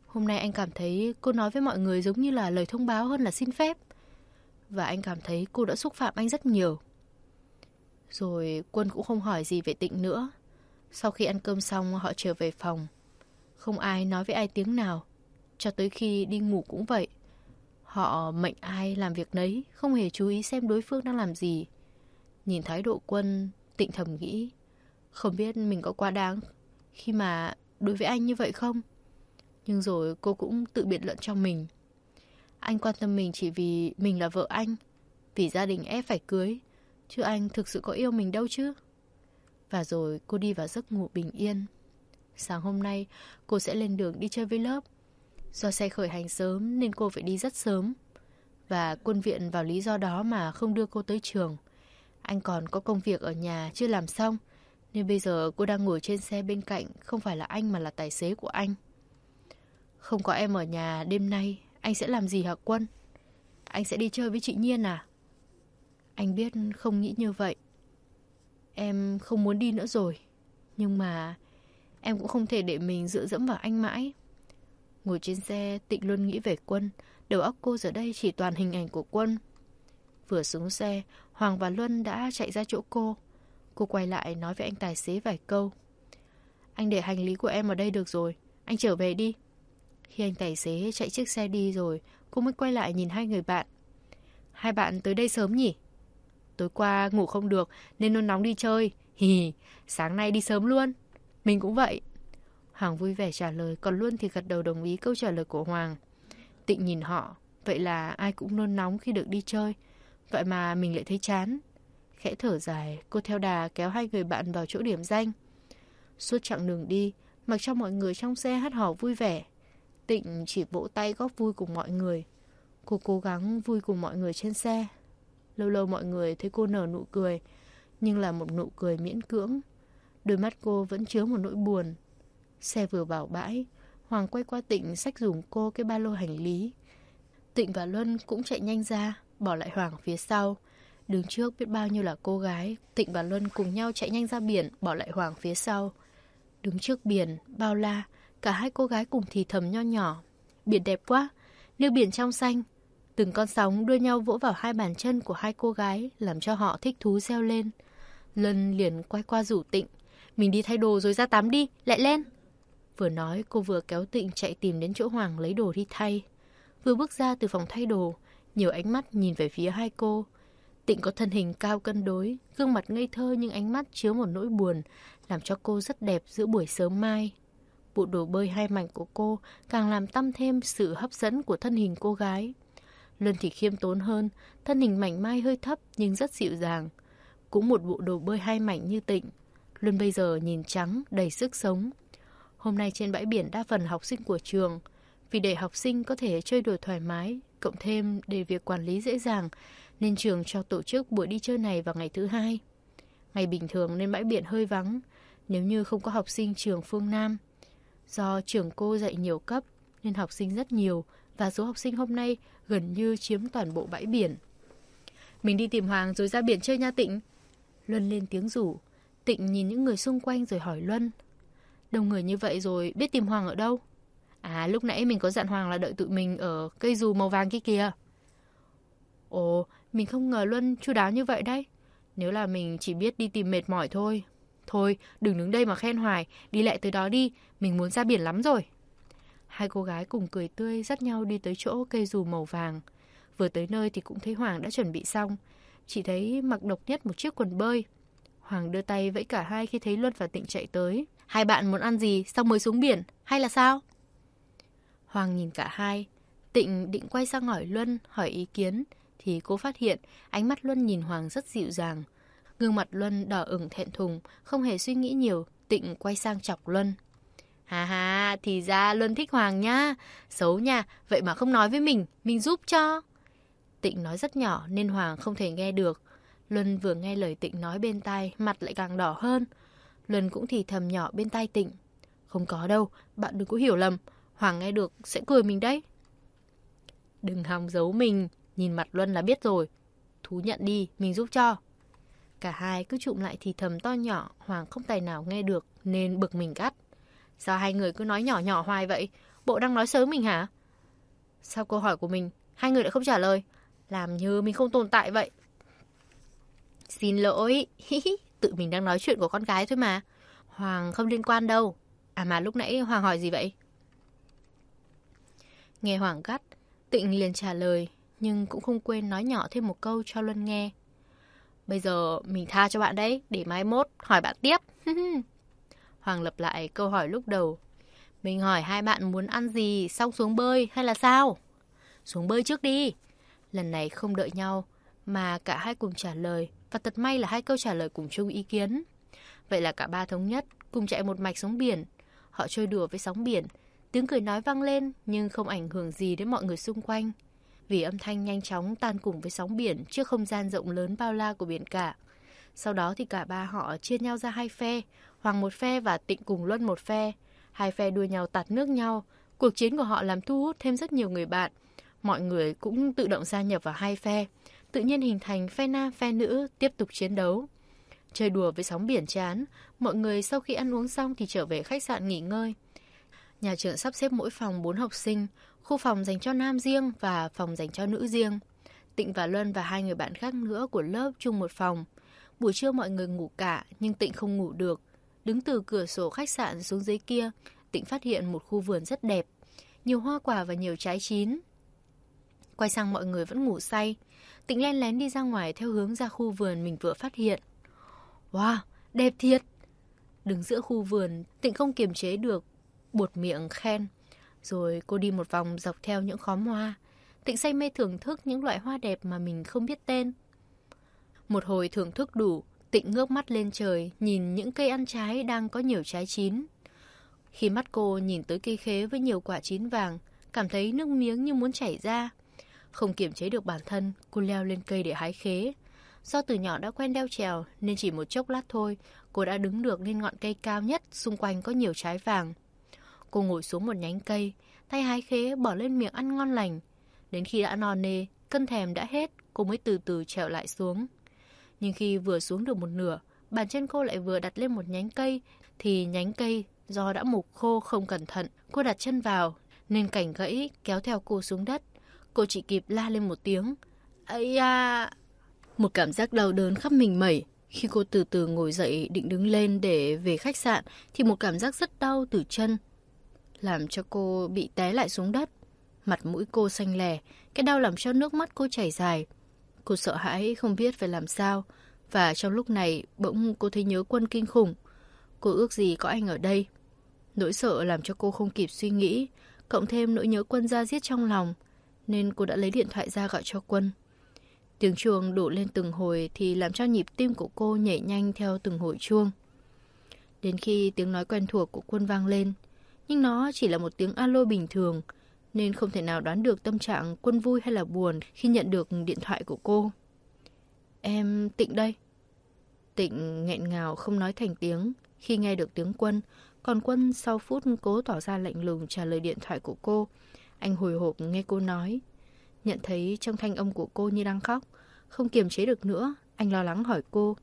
Hôm nay anh cảm thấy cô nói với mọi người giống như là lời thông báo hơn là xin phép. Và anh cảm thấy cô đã xúc phạm anh rất nhiều. Rồi Quân cũng không hỏi gì về Tịnh nữa. Sau khi ăn cơm xong họ trở về phòng. Không ai nói với ai tiếng nào. Cho tới khi đi ngủ cũng vậy. Họ mệnh ai làm việc nấy, không hề chú ý xem đối phương đang làm gì. Nhìn thái độ Quân, Tịnh thầm nghĩ. Không biết mình có quá đáng khi mà đối với anh như vậy không? Nhưng rồi cô cũng tự biện luận cho mình. Anh quan tâm mình chỉ vì mình là vợ anh, vì gia đình ép phải cưới, chứ anh thực sự có yêu mình đâu chứ. Và rồi cô đi vào giấc ngủ bình yên. Sáng hôm nay, cô sẽ lên đường đi chơi với lớp. Do xe khởi hành sớm nên cô phải đi rất sớm. Và quân viện vào lý do đó mà không đưa cô tới trường. Anh còn có công việc ở nhà chưa làm xong. Nên bây giờ cô đang ngồi trên xe bên cạnh không phải là anh mà là tài xế của anh. Không có em ở nhà đêm nay, anh sẽ làm gì hả Quân? Anh sẽ đi chơi với chị Nhiên à? Anh biết không nghĩ như vậy. Em không muốn đi nữa rồi. Nhưng mà Em cũng không thể để mình dựa dẫm vào anh mãi. Ngồi trên xe, Tịnh luôn nghĩ về Quân. Đầu óc cô giờ đây chỉ toàn hình ảnh của Quân. Vừa xuống xe, Hoàng và Luân đã chạy ra chỗ cô. Cô quay lại nói với anh tài xế vài câu. Anh để hành lý của em ở đây được rồi. Anh trở về đi. Khi anh tài xế chạy chiếc xe đi rồi, cô mới quay lại nhìn hai người bạn. Hai bạn tới đây sớm nhỉ? Tối qua ngủ không được nên nôn nóng đi chơi. Hì, sáng nay đi sớm luôn. Mình cũng vậy. Hoàng vui vẻ trả lời, còn Luân thì gật đầu đồng ý câu trả lời của Hoàng. Tịnh nhìn họ, vậy là ai cũng nôn nóng khi được đi chơi. Vậy mà mình lại thấy chán. Khẽ thở dài, cô theo đà kéo hai người bạn vào chỗ điểm danh. Suốt chặng đường đi, mặc cho mọi người trong xe hát hò vui vẻ. Tịnh chỉ vỗ tay góp vui cùng mọi người. Cô cố gắng vui cùng mọi người trên xe. Lâu lâu mọi người thấy cô nở nụ cười, nhưng là một nụ cười miễn cưỡng. Đôi mắt cô vẫn chứa một nỗi buồn. Xe vừa vào bãi, Hoàng quay qua Tịnh xách dùng cô cái ba lô hành lý. Tịnh và Luân cũng chạy nhanh ra, bỏ lại Hoàng phía sau. Đứng trước biết bao nhiêu là cô gái, Tịnh và Luân cùng nhau chạy nhanh ra biển, bỏ lại Hoàng phía sau. Đứng trước biển, bao la, cả hai cô gái cùng thì thầm nho nhỏ. Biển đẹp quá, nước biển trong xanh. Từng con sóng đưa nhau vỗ vào hai bàn chân của hai cô gái, làm cho họ thích thú reo lên. Lân liền quay qua rủ Tịnh. Mình đi thay đồ rồi ra tắm đi, lại lên. Vừa nói cô vừa kéo Tịnh chạy tìm đến chỗ Hoàng lấy đồ đi thay. Vừa bước ra từ phòng thay đồ, nhiều ánh mắt nhìn về phía hai cô. Tịnh có thân hình cao cân đối, gương mặt ngây thơ nhưng ánh mắt chứa một nỗi buồn, làm cho cô rất đẹp giữa buổi sớm mai. Bộ đồ bơi hai mảnh của cô càng làm tăng thêm sự hấp dẫn của thân hình cô gái. Luân thì khiêm tốn hơn, thân hình mảnh mai hơi thấp nhưng rất dịu dàng. Cũng một bộ đồ bơi hai mảnh như tịnh. Luân bây giờ nhìn trắng, đầy sức sống. Hôm nay trên bãi biển đa phần học sinh của trường. Vì để học sinh có thể chơi đùa thoải mái, cộng thêm để việc quản lý dễ dàng, nên trường cho tổ chức buổi đi chơi này vào ngày thứ hai. Ngày bình thường nên bãi biển hơi vắng, nếu như không có học sinh trường phương Nam. Do trường cô dạy nhiều cấp nên học sinh rất nhiều và số học sinh hôm nay gần như chiếm toàn bộ bãi biển. Mình đi tìm Hoàng rồi ra biển chơi nha Tịnh. Luân lên tiếng rủ. Tịnh nhìn những người xung quanh rồi hỏi Luân. Đông người như vậy rồi biết tìm Hoàng ở đâu? À lúc nãy mình có dặn Hoàng là đợi tụi mình ở cây dù màu vàng kia kìa. Ồ, mình không ngờ Luân chu đáo như vậy đấy. Nếu là mình chỉ biết đi tìm mệt mỏi thôi. Thôi, đừng đứng đây mà khen hoài, đi lại tới đó đi, mình muốn ra biển lắm rồi. Hai cô gái cùng cười tươi dắt nhau đi tới chỗ cây dù màu vàng. Vừa tới nơi thì cũng thấy Hoàng đã chuẩn bị xong. Chỉ thấy mặc độc nhất một chiếc quần bơi. Hoàng đưa tay vẫy cả hai khi thấy Luân và Tịnh chạy tới. Hai bạn muốn ăn gì xong mới xuống biển, hay là sao? Hoàng nhìn cả hai. Tịnh định quay sang hỏi Luân, hỏi ý kiến. Thì cô phát hiện ánh mắt Luân nhìn Hoàng rất dịu dàng. Gương mặt Luân đỏ ửng thẹn thùng, không hề suy nghĩ nhiều. Tịnh quay sang chọc Luân. Hà hà, thì ra Luân thích Hoàng nhá. Xấu nha, vậy mà không nói với mình, mình giúp cho. Tịnh nói rất nhỏ nên Hoàng không thể nghe được. Luân vừa nghe lời Tịnh nói bên tai, mặt lại càng đỏ hơn. Luân cũng thì thầm nhỏ bên tai Tịnh. Không có đâu, bạn đừng có hiểu lầm. Hoàng nghe được sẽ cười mình đấy. Đừng hòng giấu mình, nhìn mặt Luân là biết rồi. Thú nhận đi, mình giúp cho. Cả hai cứ trụm lại thì thầm to nhỏ, Hoàng không tài nào nghe được nên bực mình gắt. Sao hai người cứ nói nhỏ nhỏ hoài vậy? Bộ đang nói sớm mình hả? Sau câu hỏi của mình, hai người lại không trả lời. Làm như mình không tồn tại vậy. Xin lỗi, [laughs] tự mình đang nói chuyện của con gái thôi mà. Hoàng không liên quan đâu. À mà lúc nãy Hoàng hỏi gì vậy? Nghe Hoàng gắt, Tịnh liền trả lời, nhưng cũng không quên nói nhỏ thêm một câu cho Luân nghe. Bây giờ mình tha cho bạn đấy, để mai mốt hỏi bạn tiếp. [laughs] Hoàng lặp lại câu hỏi lúc đầu. Mình hỏi hai bạn muốn ăn gì, xong xuống bơi hay là sao? Xuống bơi trước đi. Lần này không đợi nhau, mà cả hai cùng trả lời. Và thật may là hai câu trả lời cùng chung ý kiến. Vậy là cả ba thống nhất, cùng chạy một mạch xuống biển. Họ chơi đùa với sóng biển. Tiếng cười nói vang lên nhưng không ảnh hưởng gì đến mọi người xung quanh. Vì âm thanh nhanh chóng tan cùng với sóng biển trước không gian rộng lớn bao la của biển cả. Sau đó thì cả ba họ chia nhau ra hai phe, Hoàng một phe và Tịnh cùng Luân một phe. Hai phe đua nhau tạt nước nhau. Cuộc chiến của họ làm thu hút thêm rất nhiều người bạn. Mọi người cũng tự động gia nhập vào hai phe. Tự nhiên hình thành phe nam phe nữ tiếp tục chiến đấu. Chơi đùa với sóng biển chán, mọi người sau khi ăn uống xong thì trở về khách sạn nghỉ ngơi. Nhà trường sắp xếp mỗi phòng 4 học sinh, khu phòng dành cho nam riêng và phòng dành cho nữ riêng. Tịnh và Luân và hai người bạn khác nữa của lớp chung một phòng. Buổi trưa mọi người ngủ cả, nhưng Tịnh không ngủ được. Đứng từ cửa sổ khách sạn xuống dưới kia, Tịnh phát hiện một khu vườn rất đẹp. Nhiều hoa quả và nhiều trái chín. Quay sang mọi người vẫn ngủ say. Tịnh len lén đi ra ngoài theo hướng ra khu vườn mình vừa phát hiện. Wow, đẹp thiệt! Đứng giữa khu vườn, Tịnh không kiềm chế được, buột miệng khen. Rồi cô đi một vòng dọc theo những khóm hoa. Tịnh say mê thưởng thức những loại hoa đẹp mà mình không biết tên. Một hồi thưởng thức đủ, Tịnh ngước mắt lên trời, nhìn những cây ăn trái đang có nhiều trái chín. Khi mắt cô nhìn tới cây khế với nhiều quả chín vàng, cảm thấy nước miếng như muốn chảy ra. Không kiểm chế được bản thân, cô leo lên cây để hái khế. Do từ nhỏ đã quen đeo trèo nên chỉ một chốc lát thôi, cô đã đứng được lên ngọn cây cao nhất, xung quanh có nhiều trái vàng. Cô ngồi xuống một nhánh cây, tay hái khế bỏ lên miệng ăn ngon lành. Đến khi đã no nê, cân thèm đã hết, cô mới từ từ trèo lại xuống. Nhưng khi vừa xuống được một nửa, bàn chân cô lại vừa đặt lên một nhánh cây, thì nhánh cây do đã mục khô không cẩn thận, cô đặt chân vào, nên cành gãy kéo theo cô xuống đất. Cô chỉ kịp la lên một tiếng. Ây à! Một cảm giác đau đớn khắp mình mẩy. Khi cô từ từ ngồi dậy định đứng lên để về khách sạn, thì một cảm giác rất đau từ chân. Làm cho cô bị té lại xuống đất. Mặt mũi cô xanh lè, cái đau làm cho nước mắt cô chảy dài. Cô sợ hãi không biết phải làm sao. Và trong lúc này, bỗng cô thấy nhớ quân kinh khủng. Cô ước gì có anh ở đây. Nỗi sợ làm cho cô không kịp suy nghĩ, cộng thêm nỗi nhớ quân ra giết trong lòng, nên cô đã lấy điện thoại ra gọi cho quân. Tiếng chuông đổ lên từng hồi thì làm cho nhịp tim của cô nhảy nhanh theo từng hồi chuông. Đến khi tiếng nói quen thuộc của quân vang lên, nhưng nó chỉ là một tiếng alo bình thường, nên không thể nào đoán được tâm trạng quân vui hay là buồn khi nhận được điện thoại của cô. Em Tịnh đây. Tịnh nghẹn ngào không nói thành tiếng khi nghe được tiếng quân, còn quân sau phút cố tỏ ra lạnh lùng trả lời điện thoại của cô. Anh hồi hộp nghe cô nói. Nhận thấy trong thanh âm của cô như đang khóc, không kiềm chế được nữa, anh lo lắng hỏi cô.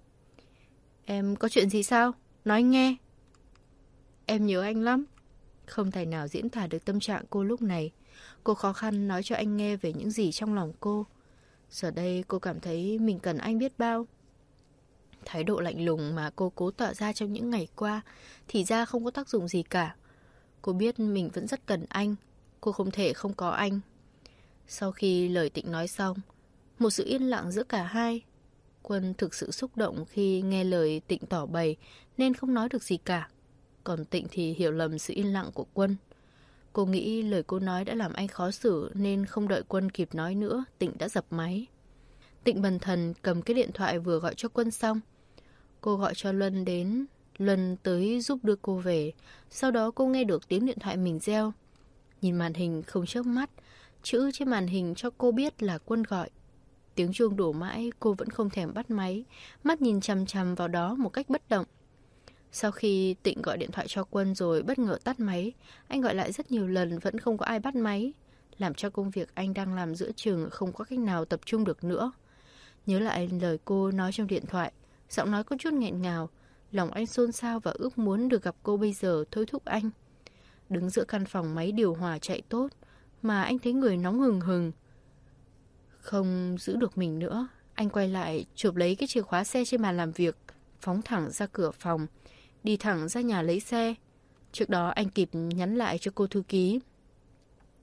Em có chuyện gì sao? Nói nghe. Em nhớ anh lắm. Không tài nào diễn tả được tâm trạng cô lúc này. Cô khó khăn nói cho anh nghe về những gì trong lòng cô. Giờ đây cô cảm thấy mình cần anh biết bao. Thái độ lạnh lùng mà cô cố tỏ ra trong những ngày qua thì ra không có tác dụng gì cả. Cô biết mình vẫn rất cần anh. Cô không thể không có anh. Sau khi lời tịnh nói xong, một sự yên lặng giữa cả hai. Quân thực sự xúc động khi nghe lời tịnh tỏ bày nên không nói được gì cả. Còn tịnh thì hiểu lầm sự yên lặng của quân. Cô nghĩ lời cô nói đã làm anh khó xử nên không đợi quân kịp nói nữa, tịnh đã dập máy. Tịnh bần thần cầm cái điện thoại vừa gọi cho quân xong. Cô gọi cho Luân đến, Luân tới giúp đưa cô về. Sau đó cô nghe được tiếng điện thoại mình reo. Nhìn màn hình không chớp mắt, chữ trên màn hình cho cô biết là quân gọi. Tiếng chuông đổ mãi, cô vẫn không thèm bắt máy, mắt nhìn chằm chằm vào đó một cách bất động. Sau khi Tịnh gọi điện thoại cho Quân rồi bất ngờ tắt máy, anh gọi lại rất nhiều lần vẫn không có ai bắt máy, làm cho công việc anh đang làm giữa trường không có cách nào tập trung được nữa. Nhớ lại lời cô nói trong điện thoại, giọng nói có chút nghẹn ngào, lòng anh xôn xao và ước muốn được gặp cô bây giờ thôi thúc anh. Đứng giữa căn phòng máy điều hòa chạy tốt, mà anh thấy người nóng hừng hừng. Không giữ được mình nữa, anh quay lại chụp lấy cái chìa khóa xe trên bàn làm việc, phóng thẳng ra cửa phòng, đi thẳng ra nhà lấy xe. Trước đó anh kịp nhắn lại cho cô thư ký.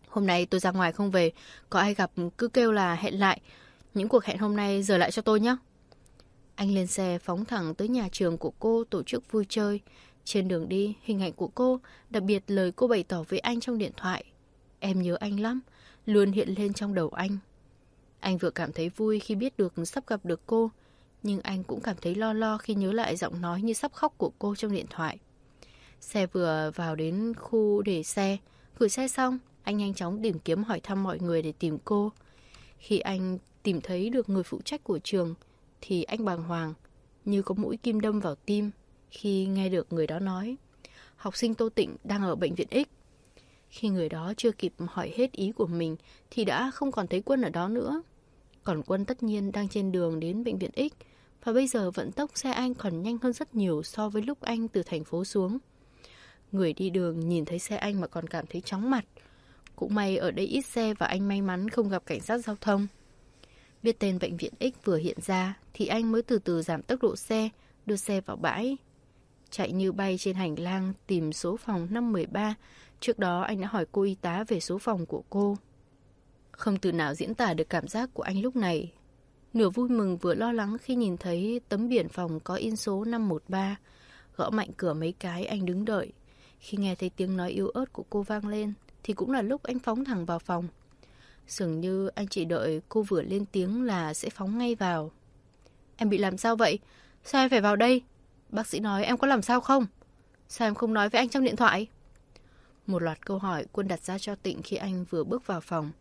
Hôm nay tôi ra ngoài không về, có ai gặp cứ kêu là hẹn lại. Những cuộc hẹn hôm nay giờ lại cho tôi nhé. Anh lên xe phóng thẳng tới nhà trường của cô tổ chức vui chơi. Trên đường đi, hình ảnh của cô, đặc biệt lời cô bày tỏ với anh trong điện thoại. Em nhớ anh lắm, luôn hiện lên trong đầu anh. Anh vừa cảm thấy vui khi biết được sắp gặp được cô, nhưng anh cũng cảm thấy lo lo khi nhớ lại giọng nói như sắp khóc của cô trong điện thoại. Xe vừa vào đến khu để xe, gửi xe xong, anh nhanh chóng tìm kiếm hỏi thăm mọi người để tìm cô. Khi anh tìm thấy được người phụ trách của trường, thì anh bàng hoàng, như có mũi kim đâm vào tim khi nghe được người đó nói. Học sinh Tô Tịnh đang ở bệnh viện X. Khi người đó chưa kịp hỏi hết ý của mình thì đã không còn thấy Quân ở đó nữa. Còn Quân tất nhiên đang trên đường đến bệnh viện X và bây giờ vận tốc xe anh còn nhanh hơn rất nhiều so với lúc anh từ thành phố xuống. Người đi đường nhìn thấy xe anh mà còn cảm thấy chóng mặt. Cũng may ở đây ít xe và anh may mắn không gặp cảnh sát giao thông. Biết tên bệnh viện X vừa hiện ra thì anh mới từ từ giảm tốc độ xe, đưa xe vào bãi. Chạy như bay trên hành lang tìm số phòng 513. Trước đó anh đã hỏi cô y tá về số phòng của cô. Không từ nào diễn tả được cảm giác của anh lúc này. Nửa vui mừng vừa lo lắng khi nhìn thấy tấm biển phòng có in số 513. Gõ mạnh cửa mấy cái, anh đứng đợi. Khi nghe thấy tiếng nói yếu ớt của cô vang lên, thì cũng là lúc anh phóng thẳng vào phòng. Dường như anh chỉ đợi cô vừa lên tiếng là sẽ phóng ngay vào. Em bị làm sao vậy? Sao em phải vào đây? Bác sĩ nói em có làm sao không? Sao em không nói với anh trong điện thoại? Một loạt câu hỏi Quân đặt ra cho Tịnh khi anh vừa bước vào phòng.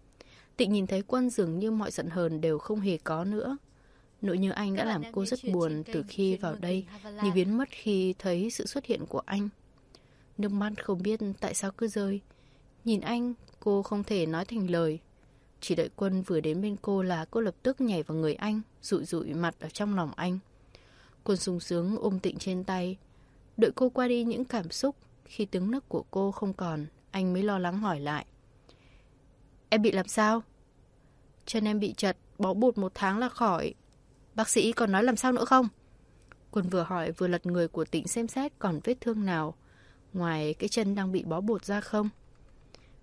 Tịnh nhìn thấy Quân dường như mọi giận hờn đều không hề có nữa. Nỗi nhớ anh đã làm cô rất buồn từ khi vào đây, như biến mất khi thấy sự xuất hiện của anh. Nước mắt không biết tại sao cứ rơi. Nhìn anh, cô không thể nói thành lời. Chỉ đợi Quân vừa đến bên cô là cô lập tức nhảy vào người anh, rụi rụi mặt ở trong lòng anh. Quân sung sướng ôm tịnh trên tay. Đợi cô qua đi những cảm xúc, khi tiếng nấc của cô không còn, anh mới lo lắng hỏi lại. Em bị làm sao? Chân em bị chật, bó bụt một tháng là khỏi. Bác sĩ còn nói làm sao nữa không? Quân vừa hỏi vừa lật người của tịnh xem xét còn vết thương nào. Ngoài cái chân đang bị bó bột ra không?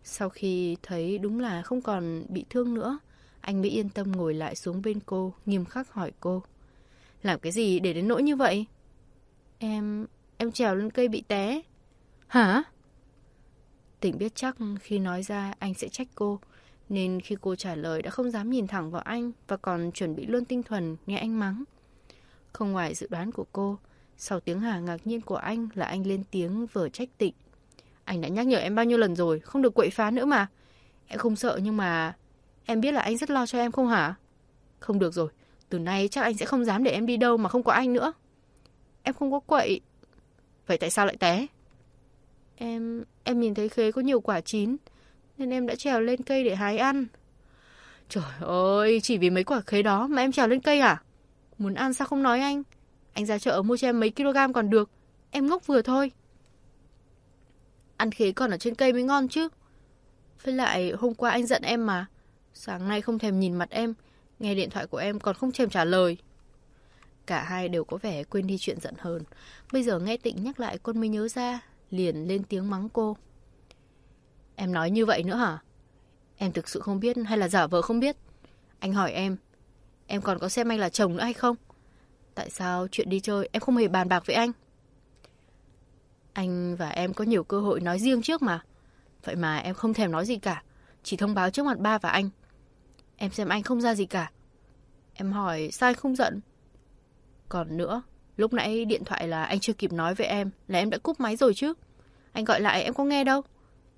Sau khi thấy đúng là không còn bị thương nữa, anh mới yên tâm ngồi lại xuống bên cô, nghiêm khắc hỏi cô. Làm cái gì để đến nỗi như vậy? Em... em trèo lên cây bị té. Hả? Tỉnh biết chắc khi nói ra anh sẽ trách cô, nên khi cô trả lời đã không dám nhìn thẳng vào anh và còn chuẩn bị luôn tinh thần nghe anh mắng. Không ngoài dự đoán của cô, sau tiếng hà ngạc nhiên của anh là anh lên tiếng vừa trách tịnh. Anh đã nhắc nhở em bao nhiêu lần rồi, không được quậy phá nữa mà. Em không sợ nhưng mà em biết là anh rất lo cho em không hả? Không được rồi, từ nay chắc anh sẽ không dám để em đi đâu mà không có anh nữa. Em không có quậy. Vậy tại sao lại té? Em em nhìn thấy khế có nhiều quả chín nên em đã trèo lên cây để hái ăn. Trời ơi, chỉ vì mấy quả khế đó mà em trèo lên cây à? Muốn ăn sao không nói anh? Anh ra chợ mua cho em mấy kg còn được. Em ngốc vừa thôi. Ăn khế còn ở trên cây mới ngon chứ. Với lại hôm qua anh giận em mà. Sáng nay không thèm nhìn mặt em. Nghe điện thoại của em còn không thèm trả lời. Cả hai đều có vẻ quên đi chuyện giận hờn. Bây giờ nghe Tịnh nhắc lại con mới nhớ ra. Liền lên tiếng mắng cô. Em nói như vậy nữa hả? Em thực sự không biết hay là giả vờ không biết? Anh hỏi em, em còn có xem anh là chồng nữa hay không? Tại sao chuyện đi chơi em không hề bàn bạc với anh? Anh và em có nhiều cơ hội nói riêng trước mà. Vậy mà em không thèm nói gì cả. Chỉ thông báo trước mặt ba và anh. Em xem anh không ra gì cả. Em hỏi sao anh không giận? Còn nữa, lúc nãy điện thoại là anh chưa kịp nói với em là em đã cúp máy rồi chứ. Anh gọi lại em có nghe đâu.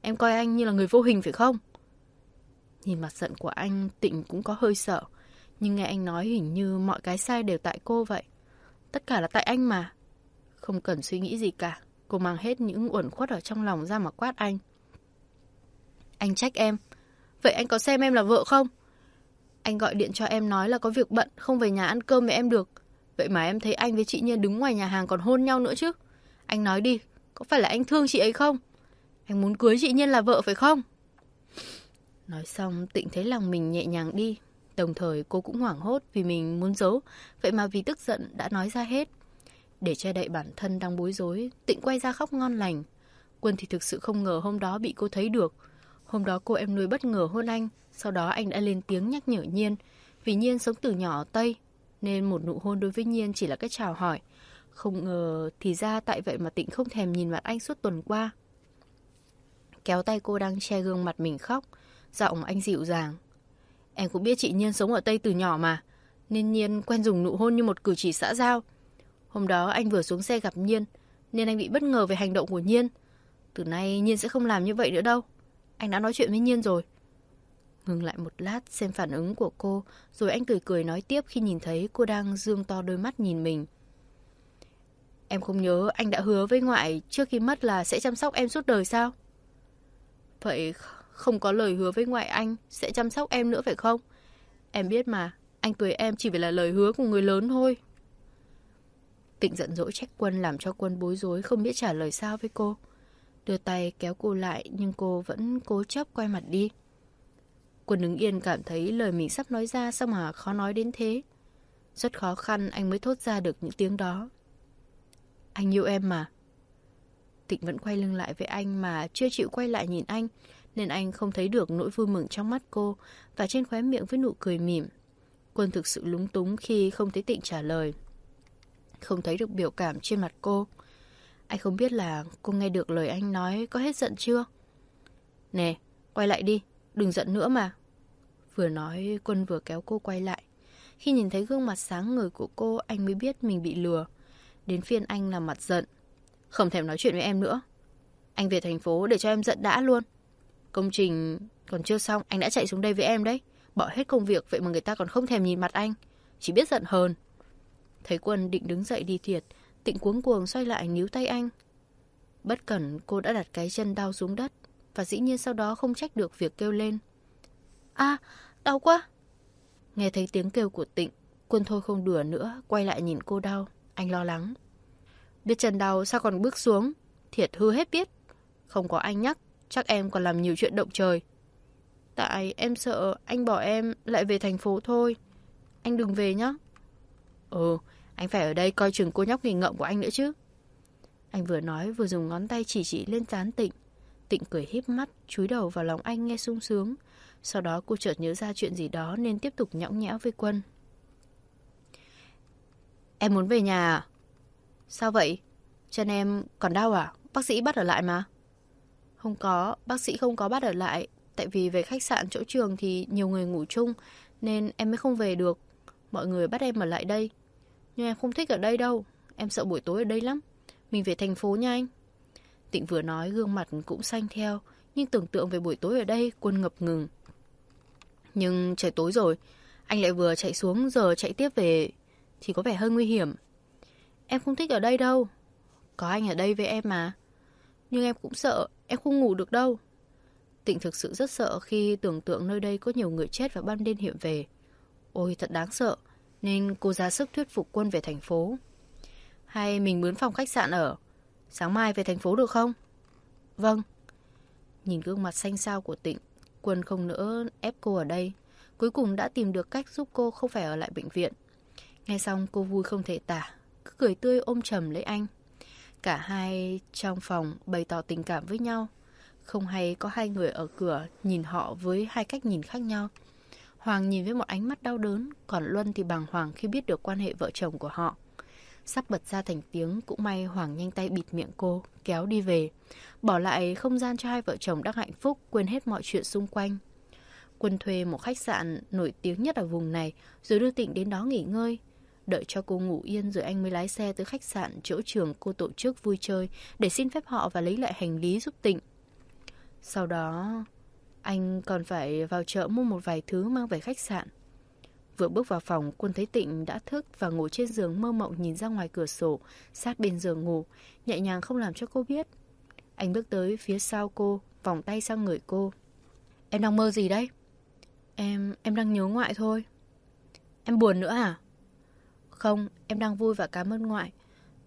Em coi anh như là người vô hình phải không? Nhìn mặt giận của anh, Tịnh cũng có hơi sợ. Nhưng nghe anh nói hình như mọi cái sai đều tại cô vậy. Tất cả là tại anh mà. Không cần suy nghĩ gì cả. Cô mang hết những uẩn khuất ở trong lòng ra mà quát anh. Anh trách em. Vậy anh có xem em là vợ không? Anh gọi điện cho em nói là có việc bận, không về nhà ăn cơm với em được. Vậy mà em thấy anh với chị Nhiên đứng ngoài nhà hàng còn hôn nhau nữa chứ. Anh nói đi, có phải là anh thương chị ấy không? Anh muốn cưới chị Nhiên là vợ phải không? Nói xong tịnh thấy lòng mình nhẹ nhàng đi. Đồng thời cô cũng hoảng hốt vì mình muốn giấu. Vậy mà vì tức giận đã nói ra hết. Để che đậy bản thân đang bối rối, tịnh quay ra khóc ngon lành. Quân thì thực sự không ngờ hôm đó bị cô thấy được. Hôm đó cô em nuôi bất ngờ hôn anh. Sau đó anh đã lên tiếng nhắc nhở Nhiên. Vì Nhiên sống từ nhỏ ở Tây. Nên một nụ hôn đối với Nhiên chỉ là cái chào hỏi. Không ngờ thì ra tại vậy mà Tịnh không thèm nhìn mặt anh suốt tuần qua kéo tay cô đang che gương mặt mình khóc. Giọng anh dịu dàng. Em cũng biết chị Nhiên sống ở Tây từ nhỏ mà, nên Nhiên quen dùng nụ hôn như một cử chỉ xã giao. Hôm đó anh vừa xuống xe gặp Nhiên, nên anh bị bất ngờ về hành động của Nhiên. Từ nay Nhiên sẽ không làm như vậy nữa đâu. Anh đã nói chuyện với Nhiên rồi. Ngừng lại một lát xem phản ứng của cô, rồi anh cười cười nói tiếp khi nhìn thấy cô đang dương to đôi mắt nhìn mình. Em không nhớ anh đã hứa với ngoại trước khi mất là sẽ chăm sóc em suốt đời sao? Vậy không có lời hứa với ngoại anh sẽ chăm sóc em nữa phải không? Em biết mà, anh tuổi em chỉ phải là lời hứa của người lớn thôi. Tịnh giận dỗi trách quân làm cho quân bối rối không biết trả lời sao với cô. Đưa tay kéo cô lại nhưng cô vẫn cố chấp quay mặt đi. Quân đứng yên cảm thấy lời mình sắp nói ra sao mà khó nói đến thế. Rất khó khăn anh mới thốt ra được những tiếng đó. Anh yêu em mà. Tịnh vẫn quay lưng lại với anh mà chưa chịu quay lại nhìn anh, nên anh không thấy được nỗi vui mừng trong mắt cô và trên khóe miệng với nụ cười mỉm. Quân thực sự lúng túng khi không thấy Tịnh trả lời. Không thấy được biểu cảm trên mặt cô. Anh không biết là cô nghe được lời anh nói có hết giận chưa? Nè, quay lại đi, đừng giận nữa mà. Vừa nói, Quân vừa kéo cô quay lại. Khi nhìn thấy gương mặt sáng ngời của cô, anh mới biết mình bị lừa. Đến phiên anh làm mặt giận. Không thèm nói chuyện với em nữa. Anh về thành phố để cho em giận đã luôn. Công trình còn chưa xong, anh đã chạy xuống đây với em đấy. Bỏ hết công việc, vậy mà người ta còn không thèm nhìn mặt anh. Chỉ biết giận hơn. Thấy Quân định đứng dậy đi thiệt, tịnh cuống cuồng xoay lại níu tay anh. Bất cẩn cô đã đặt cái chân đau xuống đất, và dĩ nhiên sau đó không trách được việc kêu lên. À, đau quá. Nghe thấy tiếng kêu của tịnh, Quân thôi không đùa nữa, quay lại nhìn cô đau. Anh lo lắng. Biết chân đau sao còn bước xuống? Thiệt hư hết biết. Không có anh nhắc, chắc em còn làm nhiều chuyện động trời. Tại em sợ anh bỏ em lại về thành phố thôi. Anh đừng về nhé. Ừ, anh phải ở đây coi chừng cô nhóc nghỉ ngợm của anh nữa chứ. Anh vừa nói vừa dùng ngón tay chỉ chỉ lên tán tịnh. Tịnh cười híp mắt, chúi đầu vào lòng anh nghe sung sướng. Sau đó cô chợt nhớ ra chuyện gì đó nên tiếp tục nhõng nhẽo với Quân. Em muốn về nhà à? Sao vậy? Chân em còn đau à? Bác sĩ bắt ở lại mà. Không có, bác sĩ không có bắt ở lại. Tại vì về khách sạn chỗ trường thì nhiều người ngủ chung nên em mới không về được. Mọi người bắt em ở lại đây. Nhưng em không thích ở đây đâu. Em sợ buổi tối ở đây lắm. Mình về thành phố nha anh. Tịnh vừa nói gương mặt cũng xanh theo. Nhưng tưởng tượng về buổi tối ở đây quân ngập ngừng. Nhưng trời tối rồi. Anh lại vừa chạy xuống giờ chạy tiếp về thì có vẻ hơi nguy hiểm. Em không thích ở đây đâu. Có anh ở đây với em mà. Nhưng em cũng sợ, em không ngủ được đâu. Tịnh thực sự rất sợ khi tưởng tượng nơi đây có nhiều người chết vào ban đêm hiện về. Ôi thật đáng sợ, nên cô ra sức thuyết phục quân về thành phố. Hay mình mướn phòng khách sạn ở, sáng mai về thành phố được không? Vâng. Nhìn gương mặt xanh xao của Tịnh, quân không nỡ ép cô ở đây. Cuối cùng đã tìm được cách giúp cô không phải ở lại bệnh viện. Nghe xong cô vui không thể tả, cứ cười tươi ôm chầm lấy anh. Cả hai trong phòng bày tỏ tình cảm với nhau. Không hay có hai người ở cửa nhìn họ với hai cách nhìn khác nhau. Hoàng nhìn với một ánh mắt đau đớn, còn Luân thì bàng hoàng khi biết được quan hệ vợ chồng của họ. Sắp bật ra thành tiếng, cũng may Hoàng nhanh tay bịt miệng cô, kéo đi về. Bỏ lại không gian cho hai vợ chồng đang hạnh phúc, quên hết mọi chuyện xung quanh. Quân thuê một khách sạn nổi tiếng nhất ở vùng này, rồi đưa Tịnh đến đó nghỉ ngơi. Đợi cho cô ngủ yên rồi anh mới lái xe tới khách sạn chỗ trường cô tổ chức vui chơi để xin phép họ và lấy lại hành lý giúp Tịnh. Sau đó, anh còn phải vào chợ mua một vài thứ mang về khách sạn. Vừa bước vào phòng, quân thấy Tịnh đã thức và ngủ trên giường mơ mộng nhìn ra ngoài cửa sổ, sát bên giường ngủ, nhẹ nhàng không làm cho cô biết. Anh bước tới phía sau cô, vòng tay sang người cô. Em đang mơ gì đấy? Em, em đang nhớ ngoại thôi. Em buồn nữa à? Không, em đang vui và cảm ơn ngoại.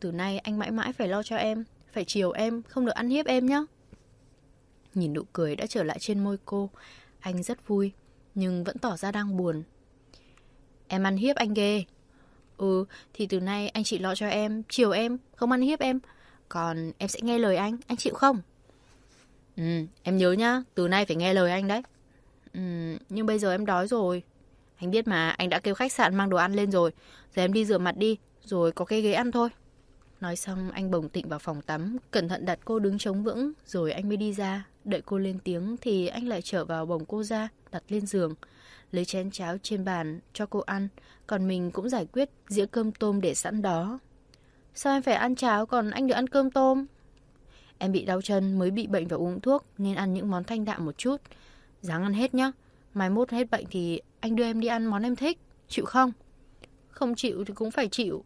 Từ nay anh mãi mãi phải lo cho em, phải chiều em, không được ăn hiếp em nhé. Nhìn nụ cười đã trở lại trên môi cô, anh rất vui, nhưng vẫn tỏ ra đang buồn. Em ăn hiếp anh ghê. Ừ, thì từ nay anh chị lo cho em, chiều em, không ăn hiếp em. Còn em sẽ nghe lời anh, anh chịu không? Ừ, em nhớ nhá, từ nay phải nghe lời anh đấy. Ừ, nhưng bây giờ em đói rồi. Anh biết mà, anh đã kêu khách sạn mang đồ ăn lên rồi. Giờ em đi rửa mặt đi, rồi có cái ghế ăn thôi. Nói xong anh bồng tịnh vào phòng tắm, cẩn thận đặt cô đứng chống vững, rồi anh mới đi ra. Đợi cô lên tiếng thì anh lại trở vào bồng cô ra, đặt lên giường. Lấy chén cháo trên bàn cho cô ăn, còn mình cũng giải quyết dĩa cơm tôm để sẵn đó. Sao em phải ăn cháo còn anh được ăn cơm tôm? Em bị đau chân mới bị bệnh và uống thuốc nên ăn những món thanh đạm một chút. Ráng ăn hết nhá. Mai mốt hết bệnh thì anh đưa em đi ăn món em thích. Chịu không? Không chịu thì cũng phải chịu.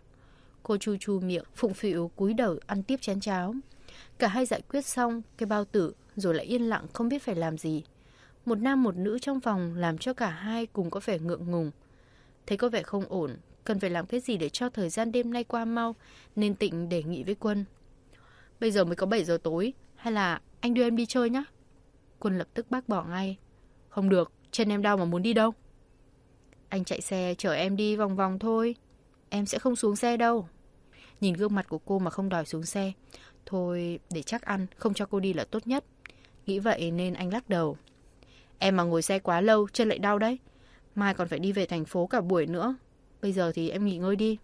Cô chu chu miệng, phụng phịu cúi đầu ăn tiếp chén cháo. Cả hai giải quyết xong cái bao tử rồi lại yên lặng không biết phải làm gì. Một nam một nữ trong phòng làm cho cả hai cùng có vẻ ngượng ngùng. Thấy có vẻ không ổn, cần phải làm cái gì để cho thời gian đêm nay qua mau, nên Tịnh đề nghị với Quân. Bây giờ mới có 7 giờ tối, hay là anh đưa em đi chơi nhé? Quân lập tức bác bỏ ngay. Không được, chân em đau mà muốn đi đâu? Anh chạy xe chở em đi vòng vòng thôi. Em sẽ không xuống xe đâu. Nhìn gương mặt của cô mà không đòi xuống xe. Thôi, để chắc ăn, không cho cô đi là tốt nhất. Nghĩ vậy nên anh lắc đầu. Em mà ngồi xe quá lâu, chân lại đau đấy. Mai còn phải đi về thành phố cả buổi nữa. Bây giờ thì em nghỉ ngơi đi.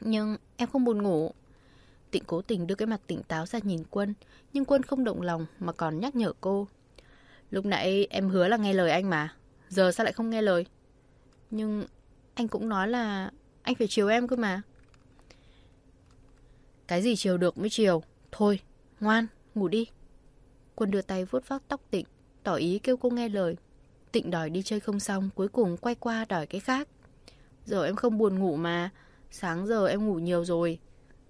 Nhưng em không buồn ngủ. Tịnh cố tình đưa cái mặt tỉnh táo ra nhìn Quân, nhưng Quân không động lòng mà còn nhắc nhở cô. Lúc nãy em hứa là nghe lời anh mà, giờ sao lại không nghe lời? Nhưng anh cũng nói là anh phải chiều em cơ mà. Cái gì chiều được mới chiều. Thôi, ngoan, ngủ đi. Quân đưa tay vuốt vóc tóc Tịnh, tỏ ý kêu cô nghe lời. Tịnh đòi đi chơi không xong, cuối cùng quay qua đòi cái khác. Giờ em không buồn ngủ mà, sáng giờ em ngủ nhiều rồi.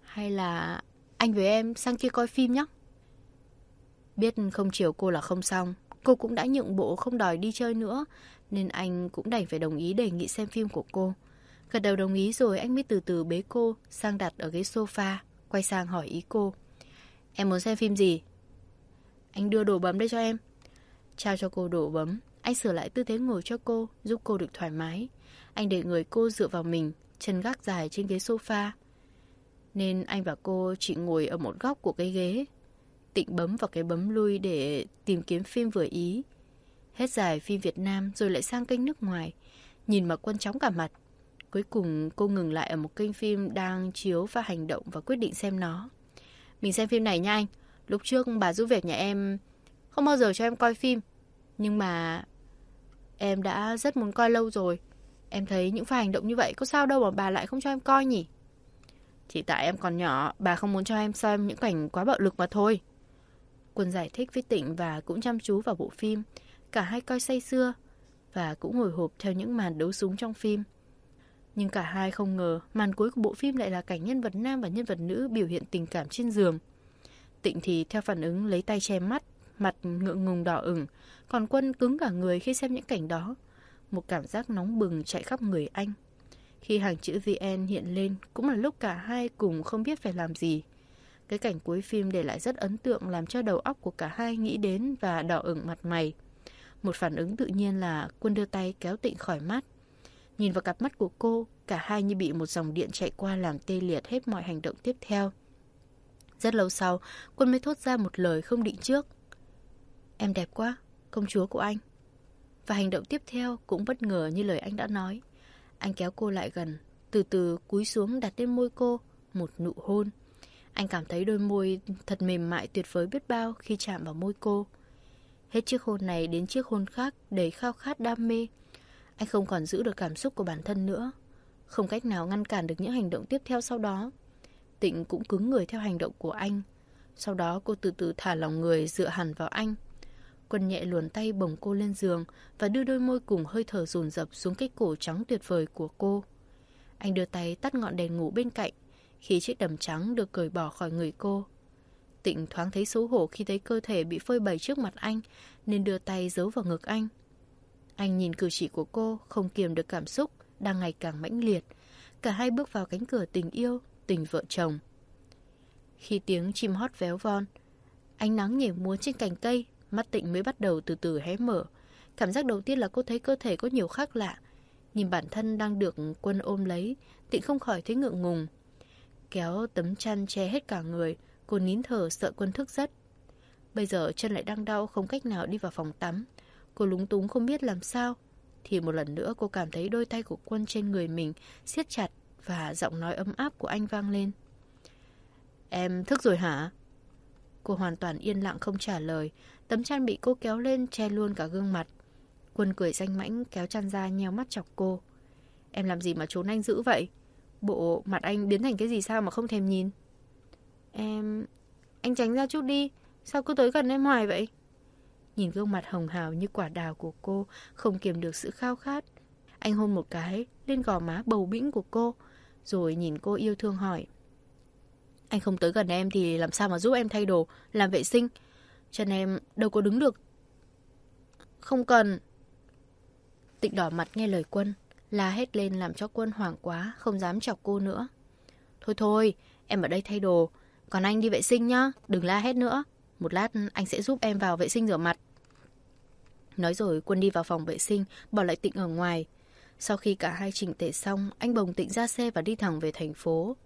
Hay là anh với em sang kia coi phim nhé? Biết không chiều cô là không xong, cô cũng đã nhượng bộ không đòi đi chơi nữa, nên anh cũng đành phải đồng ý đề nghị xem phim của cô. Gật đầu đồng ý rồi anh mới từ từ bế cô sang đặt ở ghế sofa, quay sang hỏi ý cô. Em muốn xem phim gì? Anh đưa đồ bấm đây cho em. Trao cho cô đồ bấm, anh sửa lại tư thế ngồi cho cô, giúp cô được thoải mái. Anh để người cô dựa vào mình, chân gác dài trên ghế sofa. Nên anh và cô chỉ ngồi ở một góc của cái ghế. Tịnh bấm vào cái bấm lui để tìm kiếm phim vừa ý. Hết dài phim Việt Nam rồi lại sang kênh nước ngoài. Nhìn mà quân chóng cả mặt. Cuối cùng cô ngừng lại ở một kênh phim đang chiếu và hành động và quyết định xem nó. Mình xem phim này nha anh. Lúc trước bà giúp việc nhà em không bao giờ cho em coi phim. Nhưng mà em đã rất muốn coi lâu rồi. Em thấy những pha hành động như vậy có sao đâu mà bà lại không cho em coi nhỉ? Chỉ tại em còn nhỏ, bà không muốn cho em xem những cảnh quá bạo lực mà thôi. Quân giải thích với Tịnh và cũng chăm chú vào bộ phim. Cả hai coi say sưa và cũng hồi hộp theo những màn đấu súng trong phim. Nhưng cả hai không ngờ màn cuối của bộ phim lại là cảnh nhân vật nam và nhân vật nữ biểu hiện tình cảm trên giường. Tịnh thì theo phản ứng lấy tay che mắt, mặt ngượng ngùng đỏ ửng, còn Quân cứng cả người khi xem những cảnh đó. Một cảm giác nóng bừng chạy khắp người anh. Khi hàng chữ VN hiện lên, cũng là lúc cả hai cùng không biết phải làm gì. Cái cảnh cuối phim để lại rất ấn tượng làm cho đầu óc của cả hai nghĩ đến và đỏ ửng mặt mày. Một phản ứng tự nhiên là Quân đưa tay kéo tịnh khỏi mắt. Nhìn vào cặp mắt của cô, cả hai như bị một dòng điện chạy qua làm tê liệt hết mọi hành động tiếp theo. Rất lâu sau, Quân mới thốt ra một lời không định trước. Em đẹp quá, công chúa của anh. Và hành động tiếp theo cũng bất ngờ như lời anh đã nói. Anh kéo cô lại gần, từ từ cúi xuống đặt lên môi cô một nụ hôn. Anh cảm thấy đôi môi thật mềm mại tuyệt vời biết bao khi chạm vào môi cô. Hết chiếc hôn này đến chiếc hôn khác đầy khao khát đam mê. Anh không còn giữ được cảm xúc của bản thân nữa. Không cách nào ngăn cản được những hành động tiếp theo sau đó. Tịnh cũng cứng người theo hành động của anh. Sau đó cô từ từ thả lòng người dựa hẳn vào anh. Quân nhẹ luồn tay bồng cô lên giường và đưa đôi môi cùng hơi thở dồn dập xuống cái cổ trắng tuyệt vời của cô. Anh đưa tay tắt ngọn đèn ngủ bên cạnh khi chiếc đầm trắng được cởi bỏ khỏi người cô. Tịnh thoáng thấy xấu hổ khi thấy cơ thể bị phơi bày trước mặt anh nên đưa tay giấu vào ngực anh. Anh nhìn cử chỉ của cô không kiềm được cảm xúc đang ngày càng mãnh liệt. Cả hai bước vào cánh cửa tình yêu, tình vợ chồng. Khi tiếng chim hót véo von, ánh nắng nhảy múa trên cành cây Mắt tịnh mới bắt đầu từ từ hé mở. Cảm giác đầu tiên là cô thấy cơ thể có nhiều khác lạ. Nhìn bản thân đang được quân ôm lấy, tịnh không khỏi thấy ngượng ngùng. Kéo tấm chăn che hết cả người, cô nín thở sợ quân thức giấc. Bây giờ chân lại đang đau không cách nào đi vào phòng tắm. Cô lúng túng không biết làm sao. Thì một lần nữa cô cảm thấy đôi tay của quân trên người mình siết chặt và giọng nói ấm áp của anh vang lên. Em thức rồi hả? Cô hoàn toàn yên lặng không trả lời Tấm chăn bị cô kéo lên che luôn cả gương mặt Quân cười danh mãnh kéo chăn ra nheo mắt chọc cô Em làm gì mà trốn anh dữ vậy Bộ mặt anh biến thành cái gì sao mà không thèm nhìn Em... Anh tránh ra chút đi Sao cứ tới gần em hoài vậy Nhìn gương mặt hồng hào như quả đào của cô Không kiềm được sự khao khát Anh hôn một cái lên gò má bầu bĩnh của cô Rồi nhìn cô yêu thương hỏi anh không tới gần em thì làm sao mà giúp em thay đồ, làm vệ sinh. Chân em đâu có đứng được. Không cần. Tịnh đỏ mặt nghe lời quân. La hét lên làm cho quân hoảng quá, không dám chọc cô nữa. Thôi thôi, em ở đây thay đồ. Còn anh đi vệ sinh nhá, đừng la hét nữa. Một lát anh sẽ giúp em vào vệ sinh rửa mặt. Nói rồi quân đi vào phòng vệ sinh, bỏ lại tịnh ở ngoài. Sau khi cả hai chỉnh tề xong, anh bồng tịnh ra xe và đi thẳng về thành phố.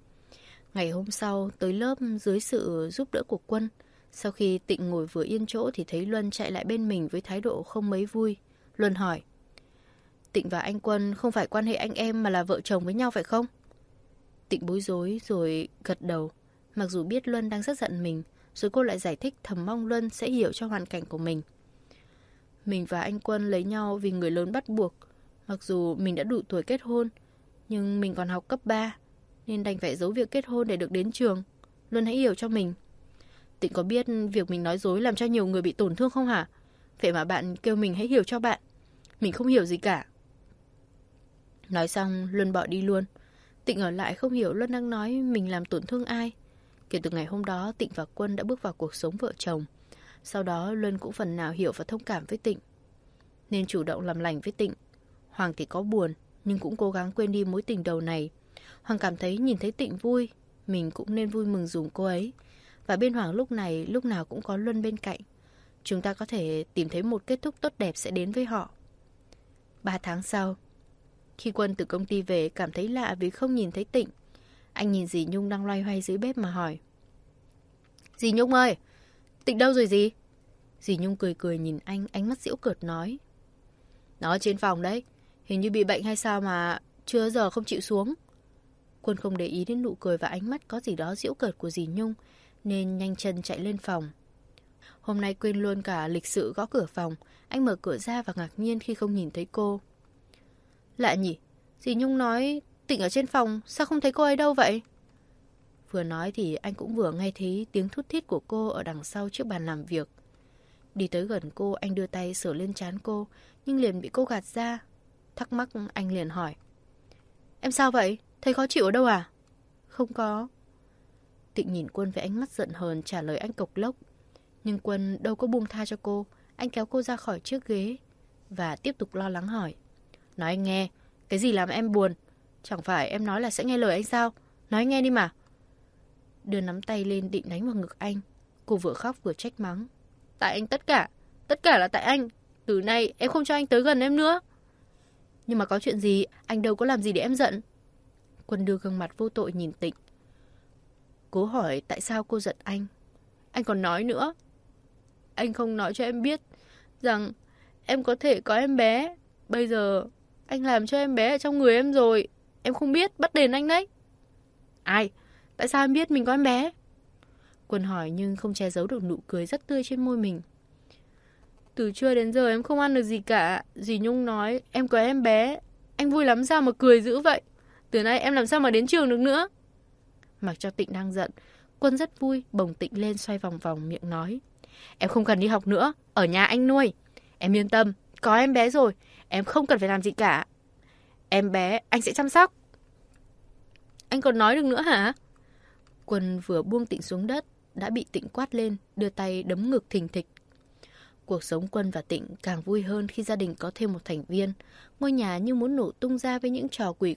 Ngày hôm sau, tới lớp dưới sự giúp đỡ của quân. Sau khi tịnh ngồi vừa yên chỗ thì thấy Luân chạy lại bên mình với thái độ không mấy vui. Luân hỏi. Tịnh và anh Quân không phải quan hệ anh em mà là vợ chồng với nhau phải không? Tịnh bối rối rồi gật đầu. Mặc dù biết Luân đang rất giận mình, rồi cô lại giải thích thầm mong Luân sẽ hiểu cho hoàn cảnh của mình. Mình và anh Quân lấy nhau vì người lớn bắt buộc. Mặc dù mình đã đủ tuổi kết hôn, nhưng mình còn học cấp 3, nên đành phải giấu việc kết hôn để được đến trường. Luân hãy hiểu cho mình. Tịnh có biết việc mình nói dối làm cho nhiều người bị tổn thương không hả? Vậy mà bạn kêu mình hãy hiểu cho bạn. Mình không hiểu gì cả. Nói xong, Luân bỏ đi luôn. Tịnh ở lại không hiểu Luân đang nói mình làm tổn thương ai. Kể từ ngày hôm đó, Tịnh và Quân đã bước vào cuộc sống vợ chồng. Sau đó, Luân cũng phần nào hiểu và thông cảm với Tịnh. Nên chủ động làm lành với Tịnh. Hoàng thì có buồn, nhưng cũng cố gắng quên đi mối tình đầu này. Hoàng cảm thấy nhìn thấy Tịnh vui, mình cũng nên vui mừng dùng cô ấy. Và bên Hoàng lúc này lúc nào cũng có Luân bên cạnh. Chúng ta có thể tìm thấy một kết thúc tốt đẹp sẽ đến với họ. Ba tháng sau, khi Quân từ công ty về cảm thấy lạ vì không nhìn thấy Tịnh. Anh nhìn dì Nhung đang loay hoay dưới bếp mà hỏi. Dì Nhung ơi, Tịnh đâu rồi dì? Dì Nhung cười cười nhìn anh, ánh mắt diễu cợt nói. Nó trên phòng đấy, hình như bị bệnh hay sao mà chưa giờ không chịu xuống. Quân không để ý đến nụ cười và ánh mắt có gì đó diễu cợt của dì Nhung, nên nhanh chân chạy lên phòng. Hôm nay quên luôn cả lịch sự gõ cửa phòng, anh mở cửa ra và ngạc nhiên khi không nhìn thấy cô. Lạ nhỉ, dì Nhung nói Tịnh ở trên phòng, sao không thấy cô ấy đâu vậy? Vừa nói thì anh cũng vừa nghe thấy tiếng thút thít của cô ở đằng sau chiếc bàn làm việc. Đi tới gần cô, anh đưa tay sửa lên trán cô, nhưng liền bị cô gạt ra. Thắc mắc anh liền hỏi. Em sao vậy? Thấy khó chịu ở đâu à? Không có. Tịnh nhìn Quân với ánh mắt giận hờn trả lời anh cộc lốc. Nhưng Quân đâu có buông tha cho cô. Anh kéo cô ra khỏi chiếc ghế và tiếp tục lo lắng hỏi. Nói anh nghe, cái gì làm em buồn? Chẳng phải em nói là sẽ nghe lời anh sao? Nói nghe đi mà. Đưa nắm tay lên định đánh vào ngực anh. Cô vừa khóc vừa trách mắng. Tại anh tất cả, tất cả là tại anh. Từ nay em không cho anh tới gần em nữa. Nhưng mà có chuyện gì, anh đâu có làm gì để em giận. Quân đưa gương mặt vô tội nhìn tịnh. Cố hỏi tại sao cô giận anh. Anh còn nói nữa. Anh không nói cho em biết rằng em có thể có em bé. Bây giờ anh làm cho em bé ở trong người em rồi. Em không biết, bắt đền anh đấy. Ai? Tại sao em biết mình có em bé? Quân hỏi nhưng không che giấu được nụ cười rất tươi trên môi mình. Từ trưa đến giờ em không ăn được gì cả. Dì Nhung nói em có em bé. Anh vui lắm sao mà cười dữ vậy? Từ nay em làm sao mà đến trường được nữa? Mặc cho Tịnh đang giận, Quân rất vui, bồng Tịnh lên xoay vòng vòng miệng nói. Em không cần đi học nữa, ở nhà anh nuôi. Em yên tâm, có em bé rồi, em không cần phải làm gì cả. Em bé, anh sẽ chăm sóc. Anh còn nói được nữa hả? Quân vừa buông Tịnh xuống đất, đã bị Tịnh quát lên, đưa tay đấm ngực thình thịch. Cuộc sống Quân và Tịnh càng vui hơn khi gia đình có thêm một thành viên. Ngôi nhà như muốn nổ tung ra với những trò quỷ